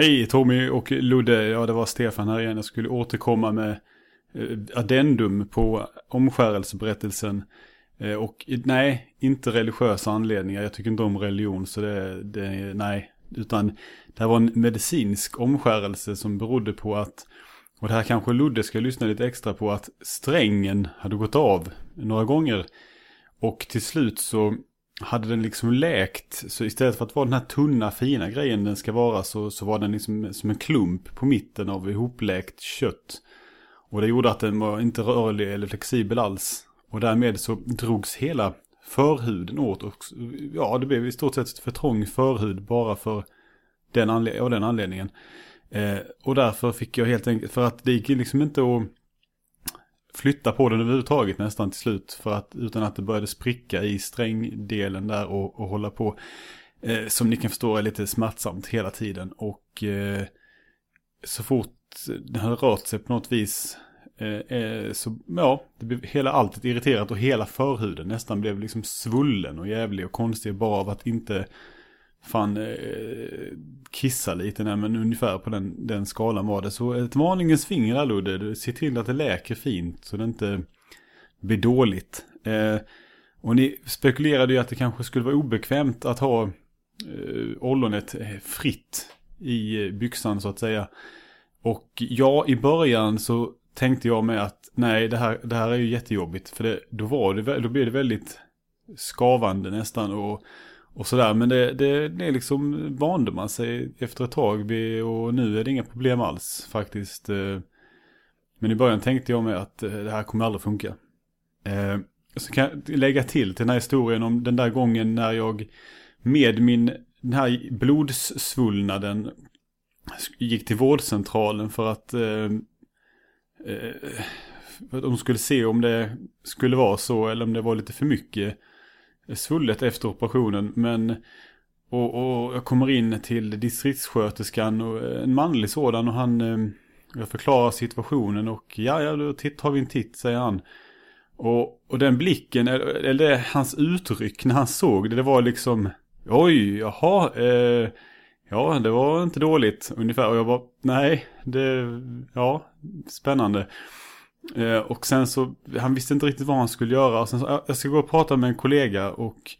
Hej Tommy och Ludde, ja det var Stefan här igen. Jag skulle återkomma med eh, addendum på omskärelseberättelsen. Eh, och nej, inte religiösa anledningar. Jag tycker inte om religion så det, det nej. Utan det här var en medicinsk omskärelse som berodde på att, och det här kanske Ludde ska lyssna lite extra på, att strängen hade gått av några gånger. Och till slut så hade den liksom läkt. Så istället för att vara den här tunna fina grejen den ska vara så, så var den liksom som en klump på mitten av ihopläkt kött. Och det gjorde att den var inte rörlig eller flexibel alls. Och därmed så drogs hela förhuden åt. Och ja, det blev i stort sett för trång förhud bara för den, anled av den anledningen. Eh, och därför fick jag helt enkelt, för att det gick liksom inte att flytta på den överhuvudtaget nästan till slut. För att, utan att det började spricka i strängdelen där och, och hålla på. Eh, som ni kan förstå är lite smärtsamt hela tiden. Och eh, så fort den hade rört sig på något vis. Eh, eh så ja, det blev hela alltet irriterat och hela förhuden nästan blev liksom svullen och jävlig och konstig bara av att inte fan eh, kissa lite, nej, men ungefär på den, den skalan var det. Så ett varningens finger här Ludde, se till att det läker fint så det inte blir dåligt. Eh, och ni spekulerade ju att det kanske skulle vara obekvämt att ha eh, ollonet eh, fritt i eh, byxan så att säga. Och ja, i början så tänkte jag med att nej, det här, det här är ju jättejobbigt. För det, då, var det, då blev det väldigt skavande nästan. Och och sådär. Men det, det, det är liksom vande man sig efter ett tag och nu är det inga problem alls faktiskt. Eh, men i början tänkte jag med att eh, det här kommer aldrig funka. Eh, så kan jag lägga till till den här historien om den där gången när jag med min, den här blodsvullnaden gick till vårdcentralen för att för att de skulle se om det skulle vara så eller om det var lite för mycket svullet efter operationen. Men och, och jag kommer in till distriktssköterskan och eh, en manlig sådan och han eh, jag förklarar situationen och ja, ja då tar vi en titt säger han. Och, och den blicken, eller hans uttryck när han såg det, det var liksom oj, jaha, eh, ja det var inte dåligt ungefär. Och jag bara, nej, det, ja, spännande. Eh, och sen så, han visste inte riktigt vad han skulle göra. Och sen så, jag ska gå och prata med en kollega och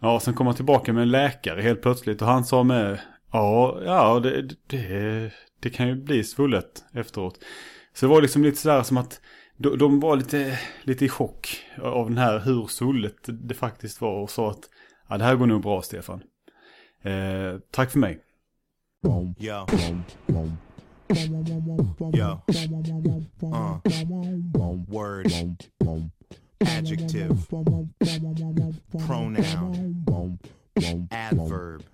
ja, sen kom han tillbaka med en läkare helt plötsligt. Och han sa med, ja, ja det, det, det kan ju bli svullet efteråt. Så det var liksom lite sådär som att de, de var lite, lite i chock av den här hur svullet det faktiskt var och sa att ja, det här går nog bra Stefan. Eh, tack för mig. Yeah. Yo. Uh. Word. Adjective. Pronoun. Adverb.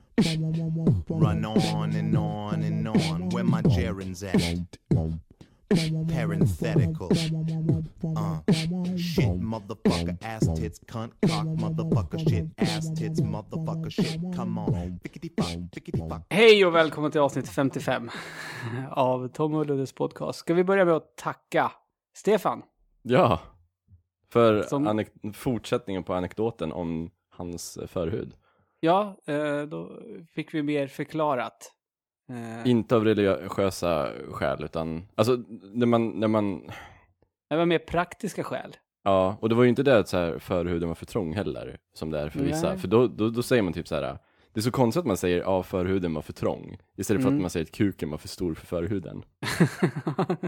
Run on and on and on. Where my gerunds at? Parenthetical. Uh, shit, motherfucker, ass tits, cunt, cock, motherfucker, shit, ass tits, motherfucker, shit, come on. Hej och välkommen till avsnitt 55 av Tom och Luddes podcast. Ska vi börja med att tacka Stefan? Ja, för Som... fortsättningen på anekdoten om hans förhud. Ja, eh, då fick vi mer förklarat. Eh. Inte av religiösa skäl, utan alltså när man, när man... Det var mer praktiska skäl. Ja, och det var ju inte det att så här, förhuden var för trång heller, som det är för vissa. Nej. För då, då, då säger man typ så här, det är så konstigt att man säger ja, förhuden var för trång, istället för mm. att man säger att kuken var för stor för förhuden.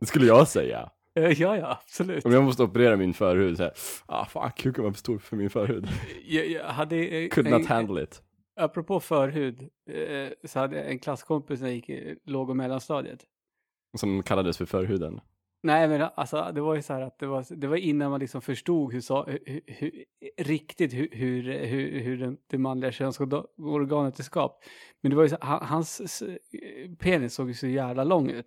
det skulle jag säga. Ja, ja, absolut. Om jag måste operera min förhud så här, ah fan, kuken var för stor för min förhud. Jag, jag hade, eh, Could not handle it apropå förhud, eh, så hade jag en klasskompis när jag gick i låg och mellanstadiet. Som kallades för förhuden? Nej, men alltså det var ju så här att det var, det var innan man liksom förstod hur, hur, hur riktigt hur, hur, hur, hur den, det manliga könsorganet är skapt. Men det var ju så, hans penis såg ju så jävla lång ut.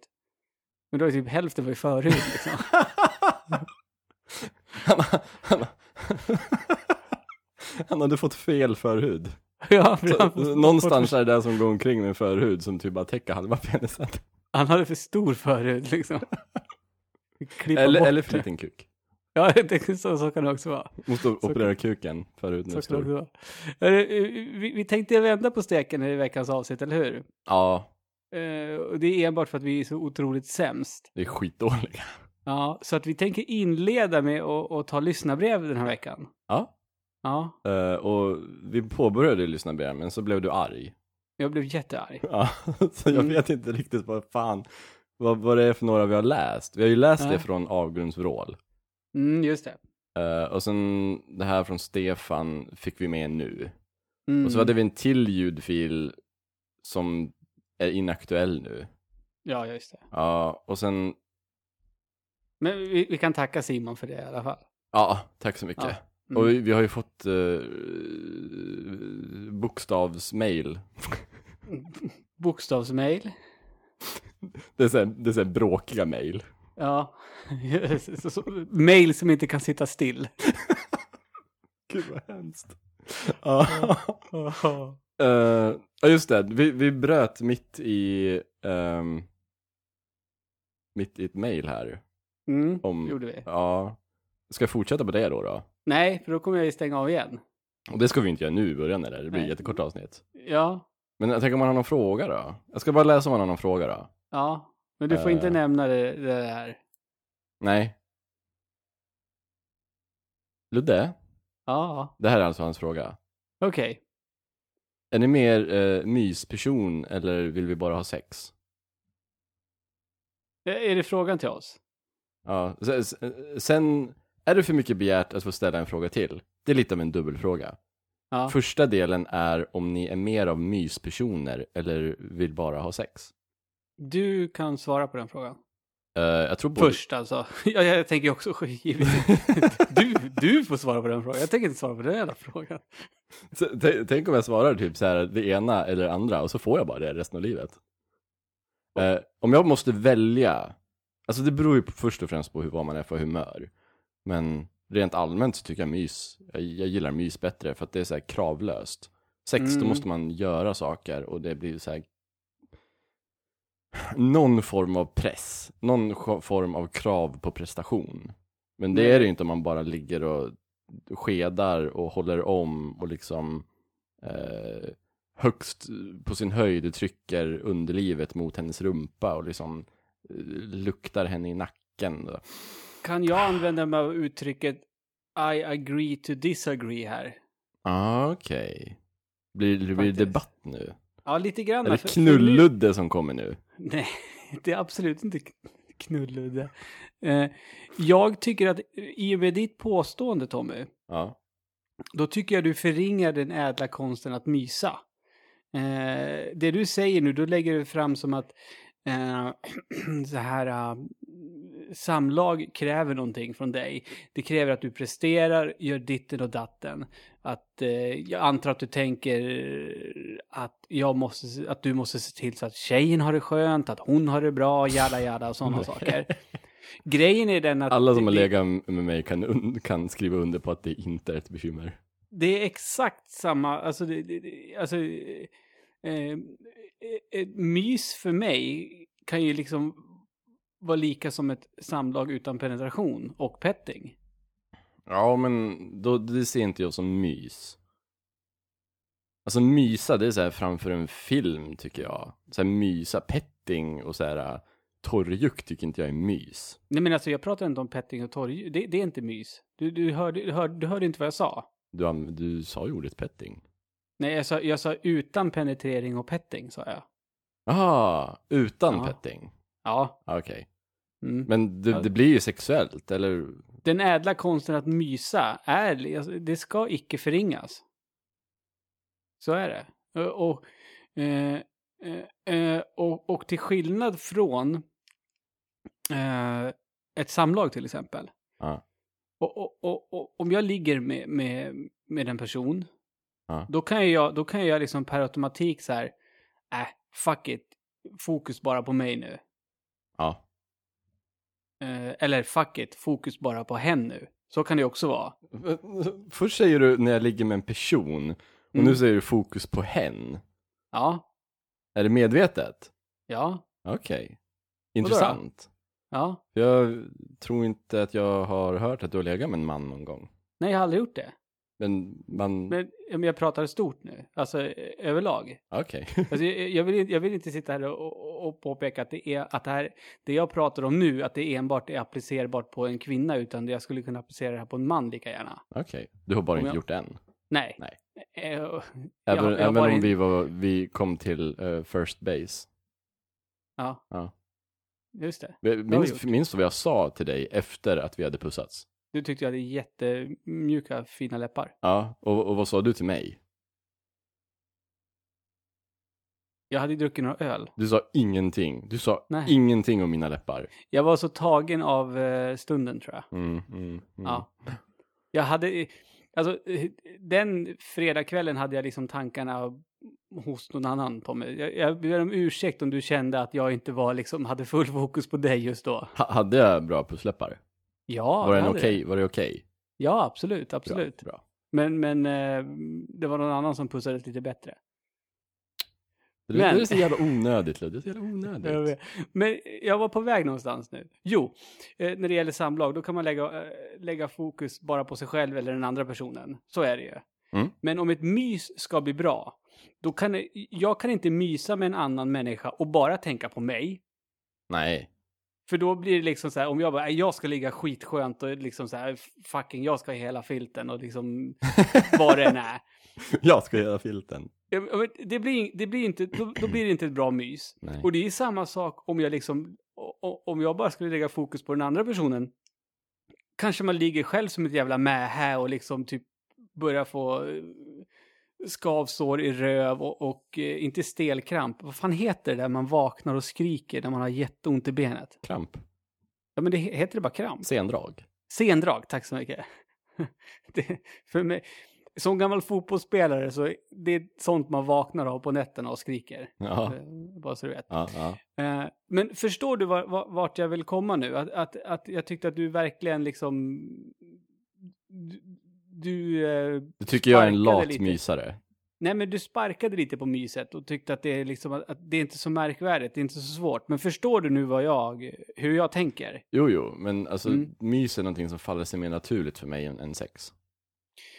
Men då var typ hälften var ju förhud liksom. han, hade fått fel förhud. Ja, så, någonstans är det den som går omkring med en förhud som typ bara täcker halva penisen. Han hade för stor förhud liksom. eller, eller för liten kuk. Ja, det, så, så kan det också vara. Måste operera kuken förut Så nu kan också vara. Eh, Vi, vi tänkte vända på steken i veckans avsnitt, eller hur? Ja, och det är enbart för att vi är så otroligt sämst. det är skitdåliga. Ja, så att vi tänker inleda med att, att ta lyssnarbrev den här veckan. Ja, Ja, eh, och vi påbörjade lyssna mer, men så blev du arg. jag blev jättearg. Ja, så jag Mm. vet inte riktigt vad fan, vad, vad det är för några vi har läst. Vi har ju läst Nej. det från Avgrundsvrål. Mm, just det. Eh, och sen det här från Stefan fick vi med nu. Mm. Och så hade vi en till ljudfil som är inaktuell nu. Ja, just det. Ja, och sen, Men vi, vi kan tacka Simon för det i alla fall. ja, tack så mycket. Ja. Mm. Och vi, vi har ju fått uh, bokstavsmail. Bokstavsmail. Det är här, det är här bråkiga mail. Ja. mail som inte kan sitta still. Gud vad hemskt. Ja. Ja, just det. Vi, vi bröt mitt i, ehm, mitt i ett mail här. Mm, Om, gjorde vi. Ja. Ska jag fortsätta på det då? då? Nej, för då kommer jag ju stänga av igen. Och det ska vi inte göra nu i början eller? Det blir Nej. jättekort avsnitt. Ja, Men jag tänker om man har någon fråga då? Jag ska bara läsa om man har någon fråga då. ja. Men du får inte Eh. nämna det, det där. Nej. Ludde, Ja, det här är alltså hans fråga. okej. Är ni mer eh, mysperson eller vill vi bara ha sex? Är det frågan till oss? Ja, sen är det för mycket begärt att få ställa en fråga till. Det är lite av en dubbelfråga. Ja. Första delen är om ni är mer av myspersoner eller vill bara ha sex. Du kan svara på den frågan. Eh, jag tror både... Först alltså. Ja, jag tänker också. Du, du får svara på den frågan. Jag tänker inte svara på den jävla frågan. Så, Tänk om jag svarar typ så här det ena eller andra och så får jag bara det resten av livet. Eh, om jag måste välja, alltså det beror ju på, först och främst på hur, vad man är för humör. Men rent allmänt så tycker jag mys, jag, jag gillar mys bättre för att det är så här kravlöst. Sex, då Mm. måste man göra saker och det blir så här någon form av press, någon form av krav på prestation. Men det är det ju inte om man bara ligger och skedar och håller om och liksom eh, högst på sin höjd trycker underlivet mot hennes rumpa och liksom eh, luktar henne i nacken. Kan jag använda mig av uttrycket I agree to disagree här? Ah, Okej. Blir, blir det Faktiskt. debatt nu? Ja, lite grann. Är det för knulludde som kommer nu? Nej, det är absolut inte kn- knulludde. Eh, jag tycker att i och med ditt påstående, Tommy, Ja. då tycker jag du förringar den ädla konsten att mysa. Eh, det du säger nu, då lägger du fram som att eh, så här eh, samlag kräver någonting från dig. Det kräver att du presterar, gör ditten och datten. Att, eh, jag antar att du tänker att, jag måste, att du måste se till så att tjejen har det skönt, att hon har det bra, jada jada och sådana saker. Grejen är den att... Alla som har legat med mig kan, kan skriva under på att det inte är ett bekymmer. Det är exakt samma, alltså, det, det, alltså eh, ett mys för mig kan ju liksom vara lika som ett samlag utan penetration och petting. Ja, men då, det ser inte jag som mys. Alltså mysa, det är så här framför en film tycker jag. Så här mysa, petting och så här äh, torrjuck tycker inte jag är mys. Nej men alltså jag pratar inte om petting och torg, det, det är inte mys. Du, du, hörde, du, hörde, du hörde inte vad jag sa. Du, du sa ju ordet petting. Nej, jag sa, jag sa utan penetrering och petting, sa jag. Aha, utan Ja. petting. Ja. Ah, Okej. Mm. Men det, det blir ju sexuellt, eller? Den ädla konsten att mysa är, alltså, det ska icke förringas. Så är det. Och, och, eh, eh, eh, och, och till skillnad från ett samlag till exempel. Ja. Och, och, och, och om jag ligger med, med, med en person, Ja. då kan jag, då kan jag liksom per automatik så här, äh, fuck it, fokus bara på mig nu. Ja. Eh, eller fuck it, fokus bara på hen nu. Så kan det också vara. Först säger du när jag ligger med en person, och Mm. nu säger du fokus på hen. Ja, Är det medvetet? ja. Okej. Intressant. Ja. Jag tror inte att jag har hört att du har legat med en man någon gång. Nej, jag har aldrig gjort det. Men man, Men, men jag pratar stort nu, alltså eh, överlag. okej. Alltså, jag, jag, vill, inte- jag vill inte sitta här och, och, påpeka att det är att det här, det jag pratar om nu, att det enbart är applicerbart på en kvinna, utan jag skulle kunna applicera det här på en man lika gärna. Okej. Du har bara Om inte jag- gjort det än. Nej. Nej. Eh, jag- Även, jag även om in- vi, var, vi kom till eh, first base. Ja. Ja. Just det. Minns du vad jag sa till dig efter att vi hade pussats? Du tyckte jag hade jättemjuka, fina läppar. Ja, och, och vad sa du till mig? Jag hade druckit några öl. Du sa ingenting. Du sa Nej. ingenting om mina läppar. Jag var så tagen av eh, stunden, tror jag. Mm, mm, mm. Ja. Jag hade, alltså eh, den fredagskvällen hade jag liksom tankarna hos någon annan på mig. Jag, jag ber om ursäkt om du kände att jag inte var liksom, hade full fokus på dig just då. Ha, hade jag bra pussläppar? Ja, var, den det. var det okej? Ja, absolut, Bra, absolut. Bra. Men, men eh, det var någon annan som pussades lite bättre. Det, Men- det är så jävla onödigt. Det är så jävla onödigt. Men jag var på väg någonstans nu. Jo, eh, när det gäller samlag, då kan man lägga, eh, lägga fokus bara på sig själv eller den andra personen. Så är det ju. Mm. Men om ett mys ska bli bra, då kan jag kan inte mysa med en annan människa och bara tänka på mig. Nej. För då blir det liksom så här, om jag bara, "Nej, jag ska ligga skitskönt och liksom så här, fucking, jag ska ha hela filten och liksom vad det än är. jag ska göra filten. Det blir, det blir inte, då, då blir det inte ett bra mys. Nej. Och det är samma sak om jag liksom, om jag bara skulle lägga fokus på den andra personen. Kanske man ligger själv som ett jävla mähä och liksom typ börjar få eh, skavsår i röv och, och eh, inte stelkramp. Vad fan heter det där man vaknar och skriker när man har jätteont i benet? Kramp. Ja men det he- heter det bara kramp? Sendrag. Sendrag, tack så mycket. det, för mig, som gammal fotbollsspelare så är det sånt man vaknar av på nätterna och skriker. Ja. Eh, Bara så du vet. Ja, ja. Eh, men förstår du var, var, vart jag vill komma nu? Att, att, att jag tyckte att du verkligen liksom... Du... eh, Du tycker jag är en lat lite. mysare. Nej, men du sparkade lite på myset och tyckte att det är liksom att, det är inte så märkvärdigt, det är inte så svårt. Men förstår du nu vad jag, hur jag tänker? Jo, jo, men alltså Mm. mys är någonting som faller sig mer naturligt för mig än, än sex.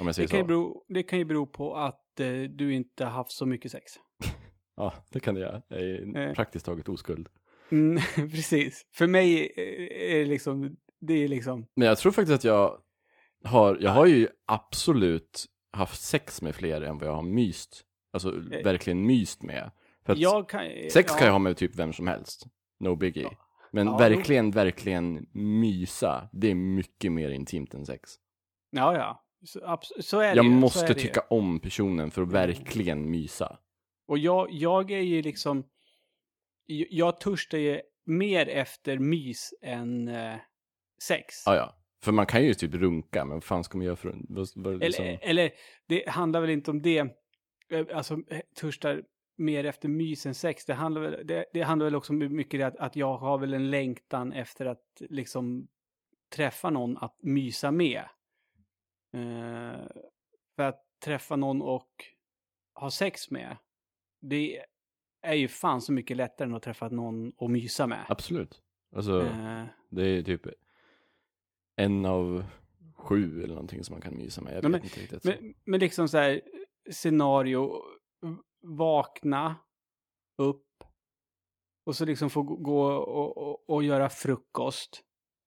Om jag säger Det kan, så. bero, det kan ju bero på att eh, du inte har haft så mycket sex. Ja, det kan det göra. Jag är Eh. praktiskt taget oskuld. Mm, precis. För mig eh, är det liksom, det är liksom, Men jag tror faktiskt att jag har, jag har ju absolut haft sex med fler än vad jag har myst. Alltså Eh. verkligen myst med. För kan... sex ja, kan jag ha med typ vem som helst. No biggie. Ja. Men Ja, verkligen, verkligen mysa, det är mycket mer intimt än sex. Ja, ja. Så, så är det Jag ju, måste det ju. tycka om personen för att verkligen mysa. Och jag, jag är ju liksom, jag, jag törstar ju mer efter mys än eh, sex. Ja, ja. För man kan ju typ runka, men vad fan ska man göra för vad, vad, liksom... Eller, eller det handlar väl inte om det, eh, alltså eh, törstar mer efter mys än sex. Det handlar väl, det, det handlar väl också mycket det att, att jag har väl en längtan efter att liksom träffa någon att mysa med. Eh, för att träffa någon och ha sex med, det är ju fan så mycket lättare än att träffa någon och mysa med. Absolut. Alltså, Eh, det är typ en av sju eller någonting som man kan mysa med. Jag Ja, vet men- inte riktigt. Men, men liksom så här, scenario, vakna upp och så liksom få gå- och, och, och göra frukost.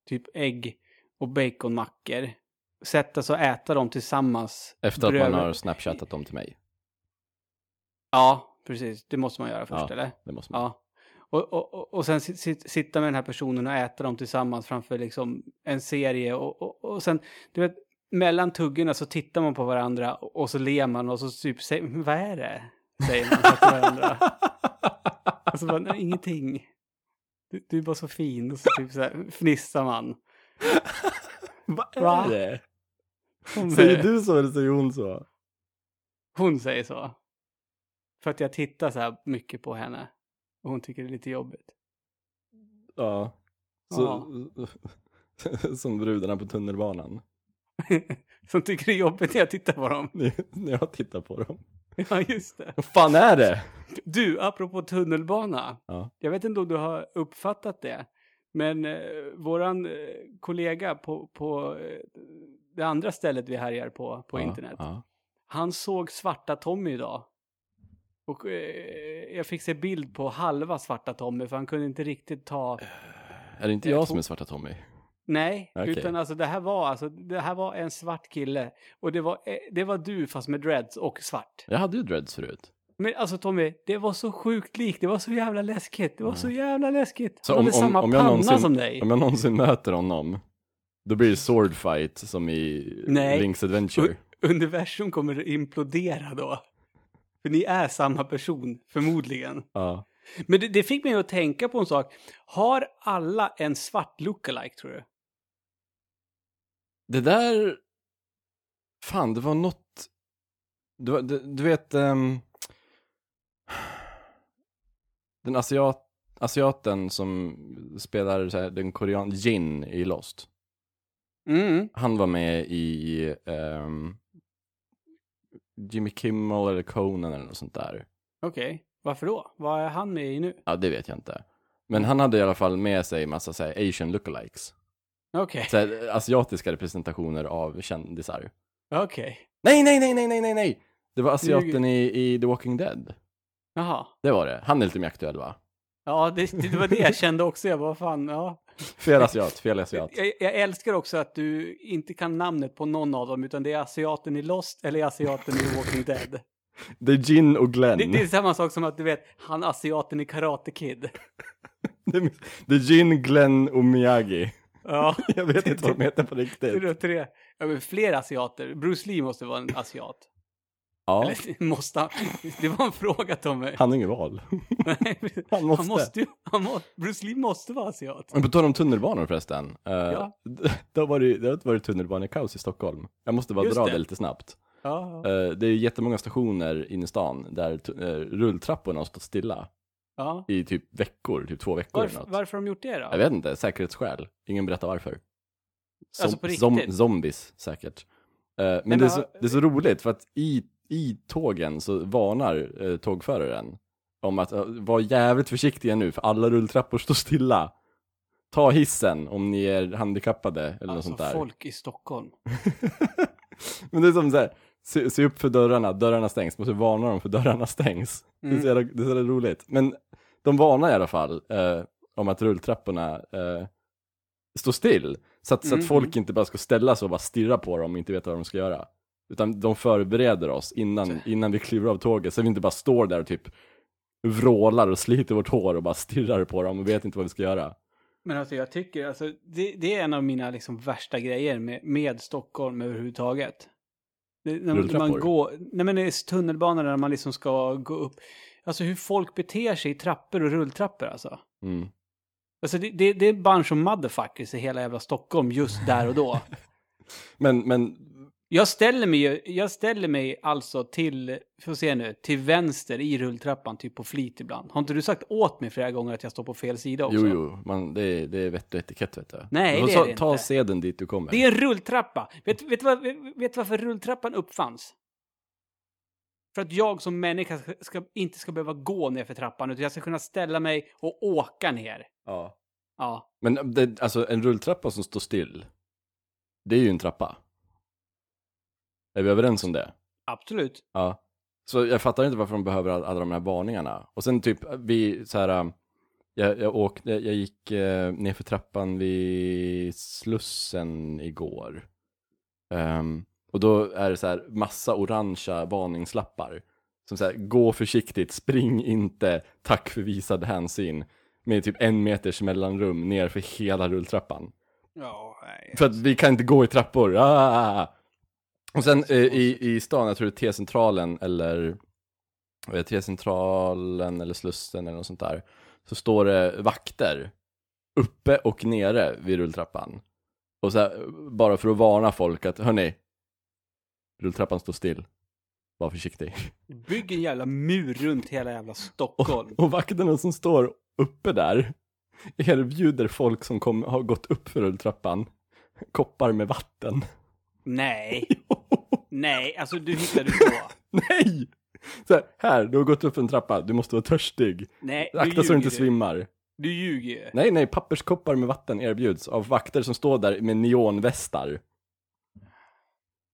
Typ ägg och baconmackor. Sätta sig och äta dem tillsammans. Efter att man bredvid- har snapchattat dem till mig. Ja, precis. Det måste man göra först, Ja. eller? Det måste man. Ja. Och, och, och- sen sit, sit, sitta med den här personen och äta dem tillsammans framför liksom en serie. Och, och, och sen, du vet, mellan tuggorna så tittar man på varandra och, så ler man och så typ säger, vad är det? Säger man så till varandra. Och så bara, nej, ingenting. Du, du är bara så fin. Och så typ så här fnissar man. Vad Va? är det? Hon, Säger du så eller säger hon så? hon säger så. För att jag tittar så här mycket på henne. Och hon tycker det är lite jobbigt. Ja. Så, som brudarna på tunnelbanan. Som tycker det är jobbigt när jag tittar på dem. När jag tittar på dem. Ja, just det. Vad fan är det? Du, apropå tunnelbana. Ja. Jag vet inte om du har uppfattat det. Men eh, våran eh, kollega på, på eh, det andra stället vi härjar på, på Ja, internet. Ja. Han såg svarta Tommy idag. Och eh, jag fick se bild på halva svarta Tommy för han kunde inte riktigt ta... Är det inte Jag som är svarta Tommy? Nej, Okej. utan alltså det här var alltså, det här var en svart kille. Och det var, eh, det var du fast med dreads och svart. Jag hade ju dreads förut. Men alltså Tommy, det var så sjukt likt. Det var så jävla läskigt. Det var så jävla läskigt. Så han om, hade om, samma om, jag panna någonsin, som dig. om jag någonsin möter honom, då blir det sword fight som i Nej. Link's Adventure. Universum kommer att implodera då. För ni är samma person, förmodligen. Ja. Men det, det fick mig att tänka på en sak. Har alla en svart lookalike, tror du? Det där... Fan, det var något... Du, du, du vet... ehm, den asiat, asiaten som spelar här, den korean Jin i Lost. Mm. Han var med i ehm, Jimmy Kimmel eller Conan eller något sånt där. Okej. Varför då? Vad är han med i nu? Ja, det vet jag inte. Men han hade i alla fall med sig massa så här, asian lookalikes. Okej. Så här, asiatiska representationer av kändisar. Okej. Nej, nej, nej, nej, nej, nej, nej! Det var asiaten i, i The Walking Dead. Jaha. Det var det. Han är lite mer aktuell va? Ja, det, det var det jag kände också. Jag bara, fan, ja. Fel asiat, fel asiat. Jag, jag älskar också att du inte kan namnet på någon av dem, utan det är asiaten i Lost eller asiaten i Walking Dead. Det är Gin och Glenn. Det, det är samma sak som att du vet, han asiaten i Karate Kid. Det är, det är Gin, Glenn och Miyagi. Ja, Jag vet inte vad de heter på det riktigt. är tre. Ja, men fler asiater. Bruce Lee måste vara en asiat. Ja, Eller måste han? Det var en fråga Tommy. han har ingen val. Nej, Han måste. Han måste han må, Bruce Lee måste vara asiat. Men på tal om tunnelbanor förresten. Uh, Ja. Det varit, det har varit tunnelbanekaos i Stockholm. Jag måste bara Just dra det. det. lite snabbt. Ja, Eh, det är jättemånga stationer inne i stan där eh, rulltrapporna har stått stilla ja. i typ veckor, typ två veckor Varför, varför har de gjort det då? Jag vet inte, säkerhetsskäl. Ingen berättar varför. Som, Alltså på riktigt? zombies säkert. Eh, men men det, är så, det är så roligt för att i, i tågen så varnar uh, tågföraren om att uh, var jävligt försiktiga nu för alla rulltrappor står stilla. Ta hissen om ni är handikappade eller något Alltså sånt där. folk i Stockholm. Men det är som så här, se, se upp för dörrarna, dörrarna stängs, måste varna dem för dörrarna stängs. Det, är Mm. så jävla, det är så jävla roligt. Men de varnar i alla fall eh, om att rulltrapporna eh, står still. Så att, så Mm. att folk inte bara ska ställa sig och bara stirra på dem och inte veta vad de ska göra. Utan de förbereder oss innan, innan vi kliver av tåget, så vi inte bara står där och typ vrålar och sliter vårt hår och bara stirrar på dem och vet inte vad vi ska göra. Men alltså jag tycker, alltså det, det är en av mina liksom värsta grejer med, med Stockholm överhuvudtaget. Det, när, man går, nej men det är tunnelbanan när man liksom ska gå upp. Alltså hur folk beter sig i trappor och rulltrappor alltså. Mm. Alltså det, det, det är bunch of motherfuckers i hela jävla Stockholm just där och då. Men, men Jag ställer mig ju, jag ställer mig alltså till, får se nu, till vänster i rulltrappan, typ på flit ibland. Har inte du sagt åt mig flera gånger att jag står på fel sida också? jo, jo, man, det, är, det är vett och etikett vet du. Nej, det är ta, det ta inte. seden dit du kommer. Det är en rulltrappa. Vet, vet, du vad, vet, varför rulltrappan uppfanns? För att jag som människa ska, ska, inte ska behöva gå ner för trappan, utan jag ska kunna ställa mig och åka ner. Ja. Ja. Men det, alltså en rulltrappa som står still, det är ju en trappa. Är vi överens om det? Absolut. Ja. Så jag fattar inte varför de behöver all- alla de här varningarna. Och sen typ, vi så här, um, jag, jag åkte, jag gick eh, ner för trappan vid Slussen igår. Ehm, och då är det så här massa orangea varningslappar. Som så här, gå försiktigt, spring inte, tack för visad hänsyn. Med typ en meters mellanrum ner för hela rulltrappan. Ja, nej. För att vi kan inte gå i trappor. Ah! Och sen eh, i, i stan, jag tror det är T-centralen eller eh, T-centralen eller Slussen eller något sånt där. Så står det vakter uppe och nere vid rulltrappan. Och så här, bara för att varna folk att, hörni, rulltrappan står still. Var försiktig. Bygg en jävla mur runt hela jävla Stockholm. Och vakterna som står uppe där erbjuder folk som kom, har gått upp för rulltrappan koppar med vatten. Nej. Nej, alltså du hittade på. Nej! Så här, här, du har gått upp en trappa, du måste vara törstig. Nej, nu Akta så du inte du. svimmar. Du ljuger ju. Nej, nej, papperskoppar med vatten erbjuds av vakter som står där med neonvästar.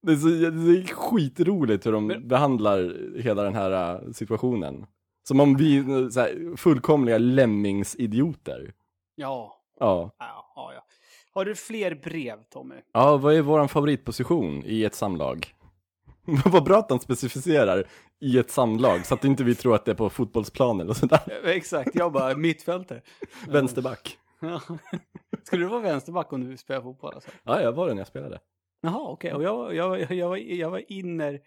Det är, så, det är skitroligt hur de Men- behandlar hela den här äh, situationen. Som om vi så här, fullkomliga lämmingsidioter. Ja. Ja. Ja, ja, ja. Har du fler brev, Tommy? Ja, vad är våran favoritposition i ett samlag? vad bra att de specificerar i ett samlag, så att inte vi tror att det är på fotbollsplanen och sådär. Exakt, jag bara mittfältare. Vänsterback. Ja. Skulle du vara vänsterback om du spelar fotboll? Alltså? Ja, jag var det när jag spelade. Jaha, okej. Och jag, jag, jag, jag, var, jag var inner...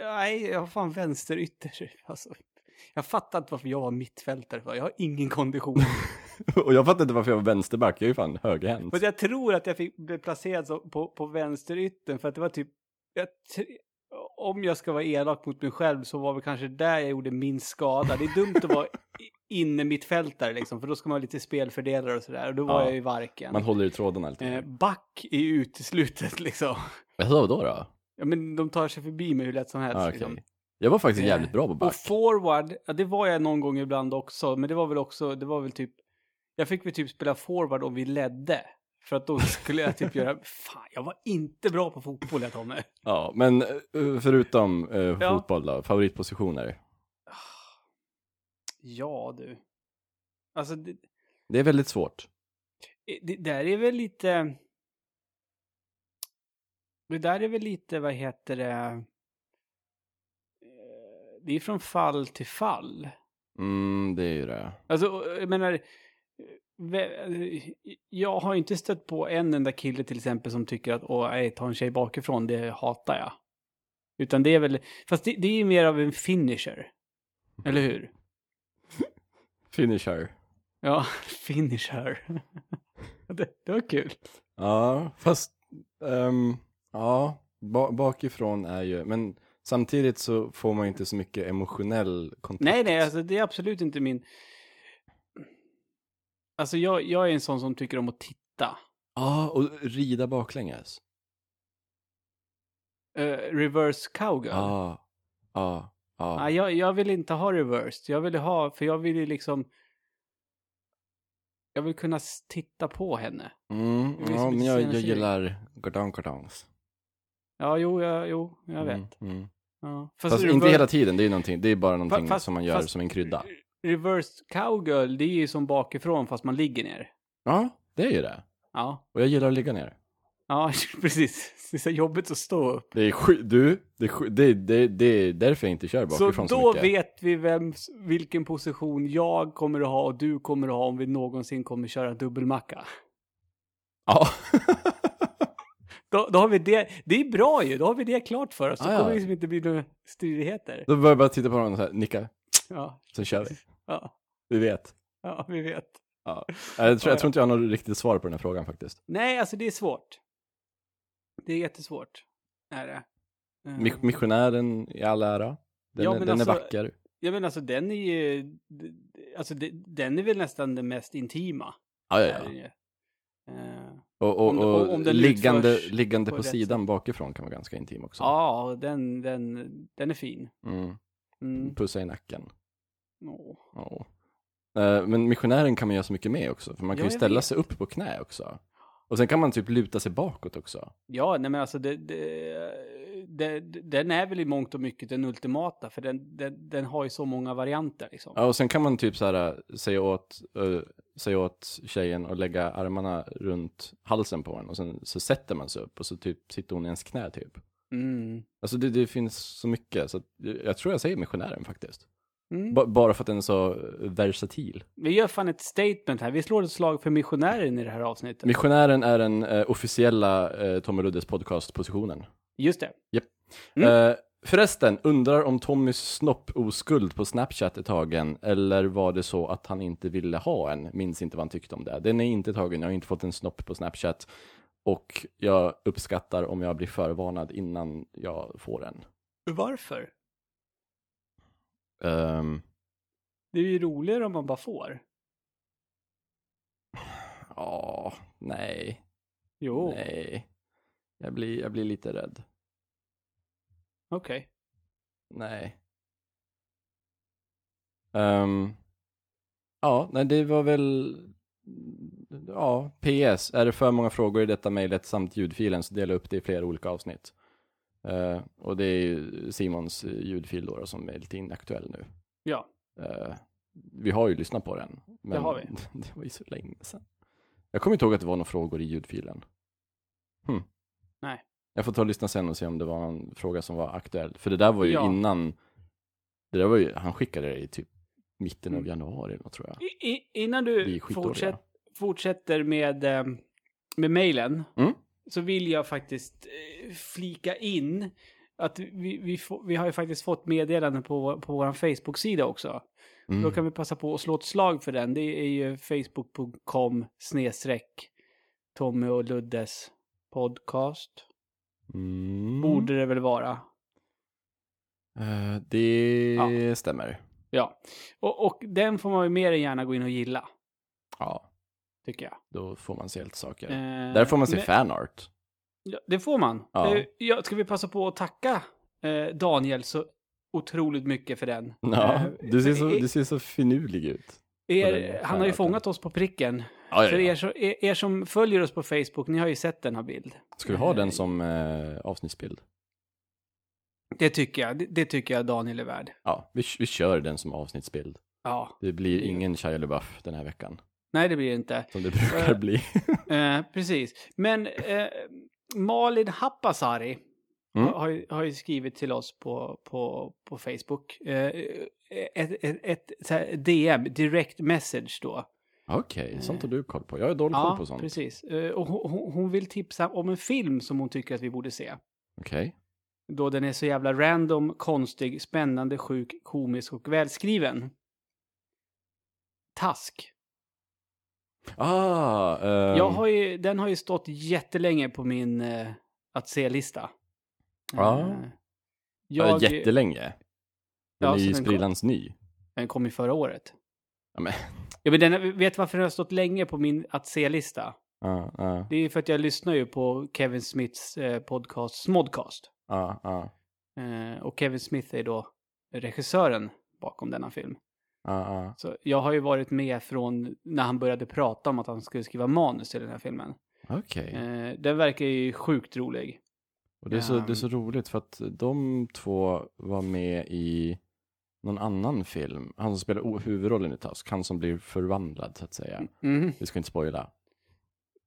Nej, jag var fan vänsterytter. Alltså, jag fattar inte varför jag var mittfältare. För. Jag har ingen kondition. och jag fattar inte varför jag var vänsterback, jag är ju fan högerhänt. Jag tror att jag fick bli placerad på, på vänsterytten för att det var typ... Jag, om jag ska vara elak mot mig själv så var det kanske där jag gjorde minst skada. Det är dumt att vara inne mittfältare liksom, för då ska man ha lite spelfördelare och sådär. Och då var Ja. jag ju varken. Man håller i trådarna lite. Eh, back är uteslutet liksom. Jaha, då då? Ja, men de tar sig förbi mig hur lätt som helst. Ah, liksom. okej. Jag var faktiskt jävligt bra på Och back. forward, ja, det var jag någon gång ibland också, men det var väl också, det var väl typ, jag fick väl typ spela forward om vi ledde. För att då skulle jag typ göra, fan jag var inte bra på fotboll jag Tommy. Ja, men eh, förutom eh, Ja. fotboll då, favoritpositioner? Ja du. Alltså det, Det är väldigt svårt. det där är väl lite, det där är väl lite, vad heter det, Eh, det är från fall till fall. Mm, det är ju det. Alltså, jag menar, jag har inte stött på en enda kille till exempel som tycker att åh, nej, ta en tjej bakifrån, det hatar jag. Utan det är väl, fast det, det är ju mer av en finisher. Eller hur? Finisher. Ja, finisher. det, det var kul. Ja, fast, ehm, ja, ba bakifrån är ju, men samtidigt så får man inte så mycket emotionell kontakt. Nej, nej, alltså det är absolut inte min... Alltså jag, jag är en sån som tycker om att titta. Ja, och rida baklänges. Eh, reverse cowgirl. Ja, ja, ja. Nej, jag, jag vill inte ha reversed. Jag vill ha, för jag vill ju liksom... Jag vill kunna titta på henne. Mm, ja, men jag, jag gillar gardong gardongs. Ja, jo, jag, jo, jag vet. Mm, mm. Ja. Fast rever- inte hela tiden, det är, någonting, det är bara någonting fast- som man gör fast- som en krydda. Reverse cowgirl, det är ju som bakifrån fast man ligger ner. Ja, det är ju det. Ja, Och jag gillar att ligga ner. ja precis. Det är så jobbigt att stå upp. Det är sk- du, det är, sk- det, det, det är därför jag inte kör Så bakifrån så, då mycket. vet vi vem, vilken position jag kommer att ha och du kommer att ha om vi någonsin kommer köra dubbelmacka. Ja. Då, då har vi det. Det är bra ju, då har vi det klart för oss. Så Ah, ja. kommer det liksom inte bli några stridigheter. då börjar jag bara titta på honom och så här, nicka, Ja, så kör vi. ja, Vi vet. ja, vi vet. Ja. Jag, tror, jag tror inte jag har något riktigt svar på den här frågan faktiskt. Nej, alltså det är svårt. Det är jättesvårt. Är det. Mi- missionären i all ära. Den, Ja, är, men den alltså- är vacker. Jag menar alltså den är ju, alltså den är väl nästan den mest intima. Ja, ja, ja. ju. Eh, Och, och, Om- och om den liggande, liggande på på sidan bakifrån kan vara ganska intim också. Ja, den, den, den är fin. Mm. Mm. Pussa i nacken. Åh. Ja. Eh, Men missionären kan man göra så mycket med också, för man kan Ja, ju ställa sig upp på knä också. Och sen kan man typ luta sig bakåt också. Ja, nej men alltså det, det, det, den är väl i mångt och mycket den ultimata, för den, den, den har ju så många varianter liksom. Ja, och sen kan man typ så här äh, säga åt, uh, säga åt tjejen och lägga armarna runt halsen på henne och sen så sätter man sig upp och så typ sitter hon i ens knä typ. Mm. Alltså det, det finns så mycket, så jag tror jag säger missionären faktiskt. Mm. Ba- bara för att den är så versatil. Vi gör fan ett statement här. Vi slår ett slag för missionären i det här avsnittet. Missionären är den eh, officiella eh, Tommy Ruddes podcast-positionen. Just det. Mm. Eh, förresten, undrar om Tommys snopposkuld på Snapchat är tagen, eller var det så att han inte ville ha en? Minns inte vad han tyckte om det. Den är inte tagen, jag har inte fått en snopp på Snapchat. Och jag uppskattar om jag blir förvarnad innan jag får en. Varför? Ehm, Det är ju roligare om man bara får. Ja, nej, Jo, nej. Jag blir, jag blir lite rädd. okej. Nej. Ehm, Ja, nej det var väl... Ja, PS. Är det för många frågor i detta mejlet samt ljudfilen så dela upp det i flera olika avsnitt. Eh, och det är ju Simons eh, ljudfil då, som är lite inaktuell nu. Ja. Eh, vi har ju lyssnat på den. Men Det har vi. det var ju så länge sedan. Jag kommer inte ihåg att det var några frågor i ljudfilen. Hm. Nej. Jag får ta och lyssna sen och se om det var någon fråga som var aktuell. För det där var ju Ja. innan, det där var ju, han skickade det i typ mitten av Mm. januari något, tror jag. I, innan du fortsätt, fortsätter med, med mejlen Mm. Så vill jag faktiskt eh, flika in att vi, vi, får, vi har ju faktiskt fått meddelanden på, på vår Facebook-sida också. Mm. Då kan vi passa på att slå ett slag för den. Det är ju facebook.com snedstreck Tommy och Luddes podcast. Mm. Borde det väl vara. Eh, det stämmer. Ja. Och, och den får man ju mer än gärna gå in och gilla, Ja, tycker jag. då får man se lite saker. Eh, Där får man se men- fanart. Ja, det får man. Ja. Eh, Ja, ska vi passa på att tacka eh, Daniel så otroligt mycket för den. Ja, Eh, du ser, så, du ser så finurlig ut. er, den han har ju fångat oss på pricken. Ja, ja, För er, så, er, er som följer oss på Facebook, ni har ju sett denna bild. Ska vi ha den som eh, avsnittsbild? Det tycker jag. Det, det tycker jag Daniel är värd. Ja, vi, vi kör den som avsnittsbild. Ja. Det blir ingen Shia LaBeouf den här veckan. Nej, det blir det inte. Som det brukar Eh, bli. Eh, precis. Men eh, Malin Happasari Mm. har, ju- har ju skrivit till oss på, på, på Facebook. Ett, ett, ett DM, direct message då. Okej, sånt har du koll på. Jag har dålig koll på sånt. precis. Och hon, hon- vill tipsa om en film som hon tycker att vi borde se. Okej. Då den är så jävla random, konstig, spännande, sjuk, komisk och välskriven. Task. Ah, ehm, Jag har ju, den har ju stått jättelänge på min eh, att se-lista. Ja. Eh, jag... jättelänge. Den Ja, är ju sprillans ny. Den kom ju förra året. Ja, men, Ja, men den, vet varför den har stått länge på min att se-lista? ja, ja, Det är ju för att jag lyssnar ju på Kevin Smiths eh, podcast Smodcast. ja, Eh, och Kevin Smith är då regissören bakom denna film. Ja. Så jag har ju varit med från när han började prata om att han skulle skriva manus till den här filmen. Okej. Eh, den verkar ju sjukt rolig. Och det är, så, det är ehm. så roligt för att de två var med i någon annan film. Han som spelar huvudrollen i Tusk, han som blir förvandlad så att säga. Mhm. Vi ska inte spoila.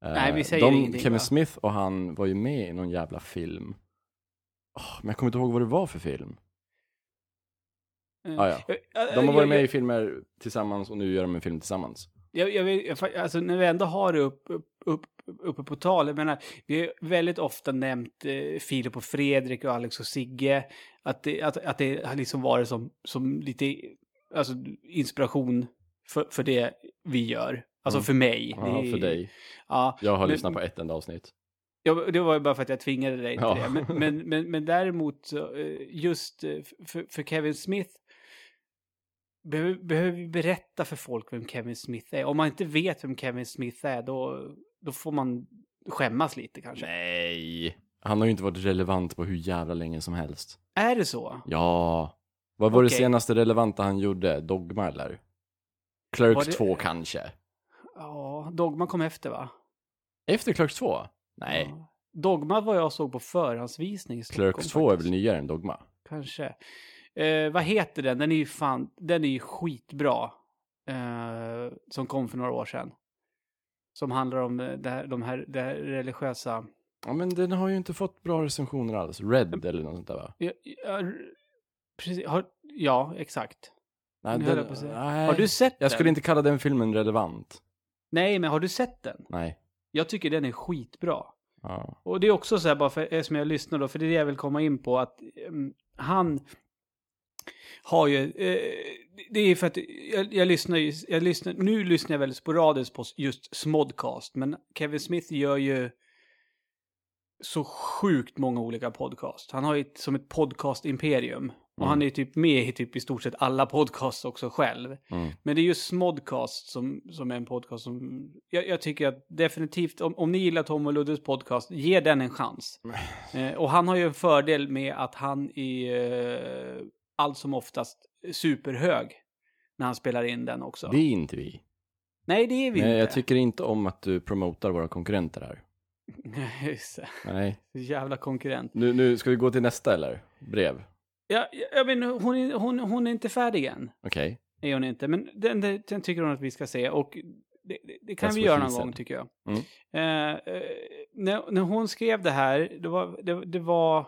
Eh, Nej, vi säger de, ingenting, Kevin va? Smith och han var ju med i någon jävla film. Åh, men jag kommer inte ihåg vad det var för film. Eh, Ah, ja. eh, De har varit med i filmer tillsammans och nu gör de en film tillsammans. Jag, jag vill, alltså när vi ändå har det upp, upp, upp, uppe på tal, jag menar, vi har väldigt ofta nämnt eh, Filip och Fredrik och Alex och Sigge, att det, att, att det har liksom varit som, som lite alltså, inspiration för, för det vi gör. Alltså Mm. för mig. Ja, Det för dig. Ja, Jag har Men- lyssnat på ett enda avsnitt. Ja, det var ju bara för att jag tvingade dig till Ja. det. Men, men, men, men däremot, eh, just för, för Kevin Smith, behöver, behöver vi berätta för folk vem Kevin Smith är? Om man inte vet vem Kevin Smith är, då, då får man skämmas lite kanske. Nej. Han har ju inte varit relevant på hur jävla länge som helst. Är det så? Ja. Vad var det Okej. senaste relevanta han gjorde? Dogma eller? Clerks det- 2 kanske? Ja, Dogma kom efter va? Efter Clerks 2? Nej. Ja. Dogma var jag såg på förhandsvisning. Clerks 2 är väl nyare än Dogma? Kanske. Eh, vad heter den? Den är ju fan, den är ju skitbra. Eh, som kom för några år sedan. Som handlar om eh, det här, de här, det här religiösa... Ja men den har ju inte fått bra recensioner alls. Red eller något sånt där va? Ja, ja, precis, har, ja exakt. Nej, den, nej. Har du sett den? Jag skulle inte kalla den filmen relevant. Nej, men har du sett den? Nej. Jag tycker den är skitbra. Ja. Och det är också så här, bara för, som jag lyssnar då, för det är det jag vill komma in på, att ehm, han har ju, eh, det är för att jag, jag lyssnar ju, jag lyssnar, nu lyssnar jag väldigt sporadiskt på just Smodcast, men Kevin Smith gör ju så sjukt många olika podcast. Han har ju ett, som ett podcast-imperium. Och Mm. han är ju typ med i typ i stort sett alla podcasts också själv. Mm. Men det är just Smodcast som, som är en podcast som... Jag, jag tycker att definitivt, om, om ni gillar Tom och Luddes podcast, ge den en chans. Eh, och han har ju en fördel med att han är eh, allt som oftast superhög. när han spelar in den också. Det är inte vi. Nej, det är vi Nej, inte. jag tycker inte om att du promotar våra konkurrenter här. Just det. Nej. Jävla konkurrent. Nu, nu ska vi gå till nästa eller? Brev? Ja, jag men hon, är- hon, hon är inte färdig än. Okej. Är hon inte. Men den, den, den tycker hon att vi ska se. Och det, det, det kan That's vi göra någon said. gång tycker jag. Mm. Eh, eh, när, när hon skrev det här, det var, det, det var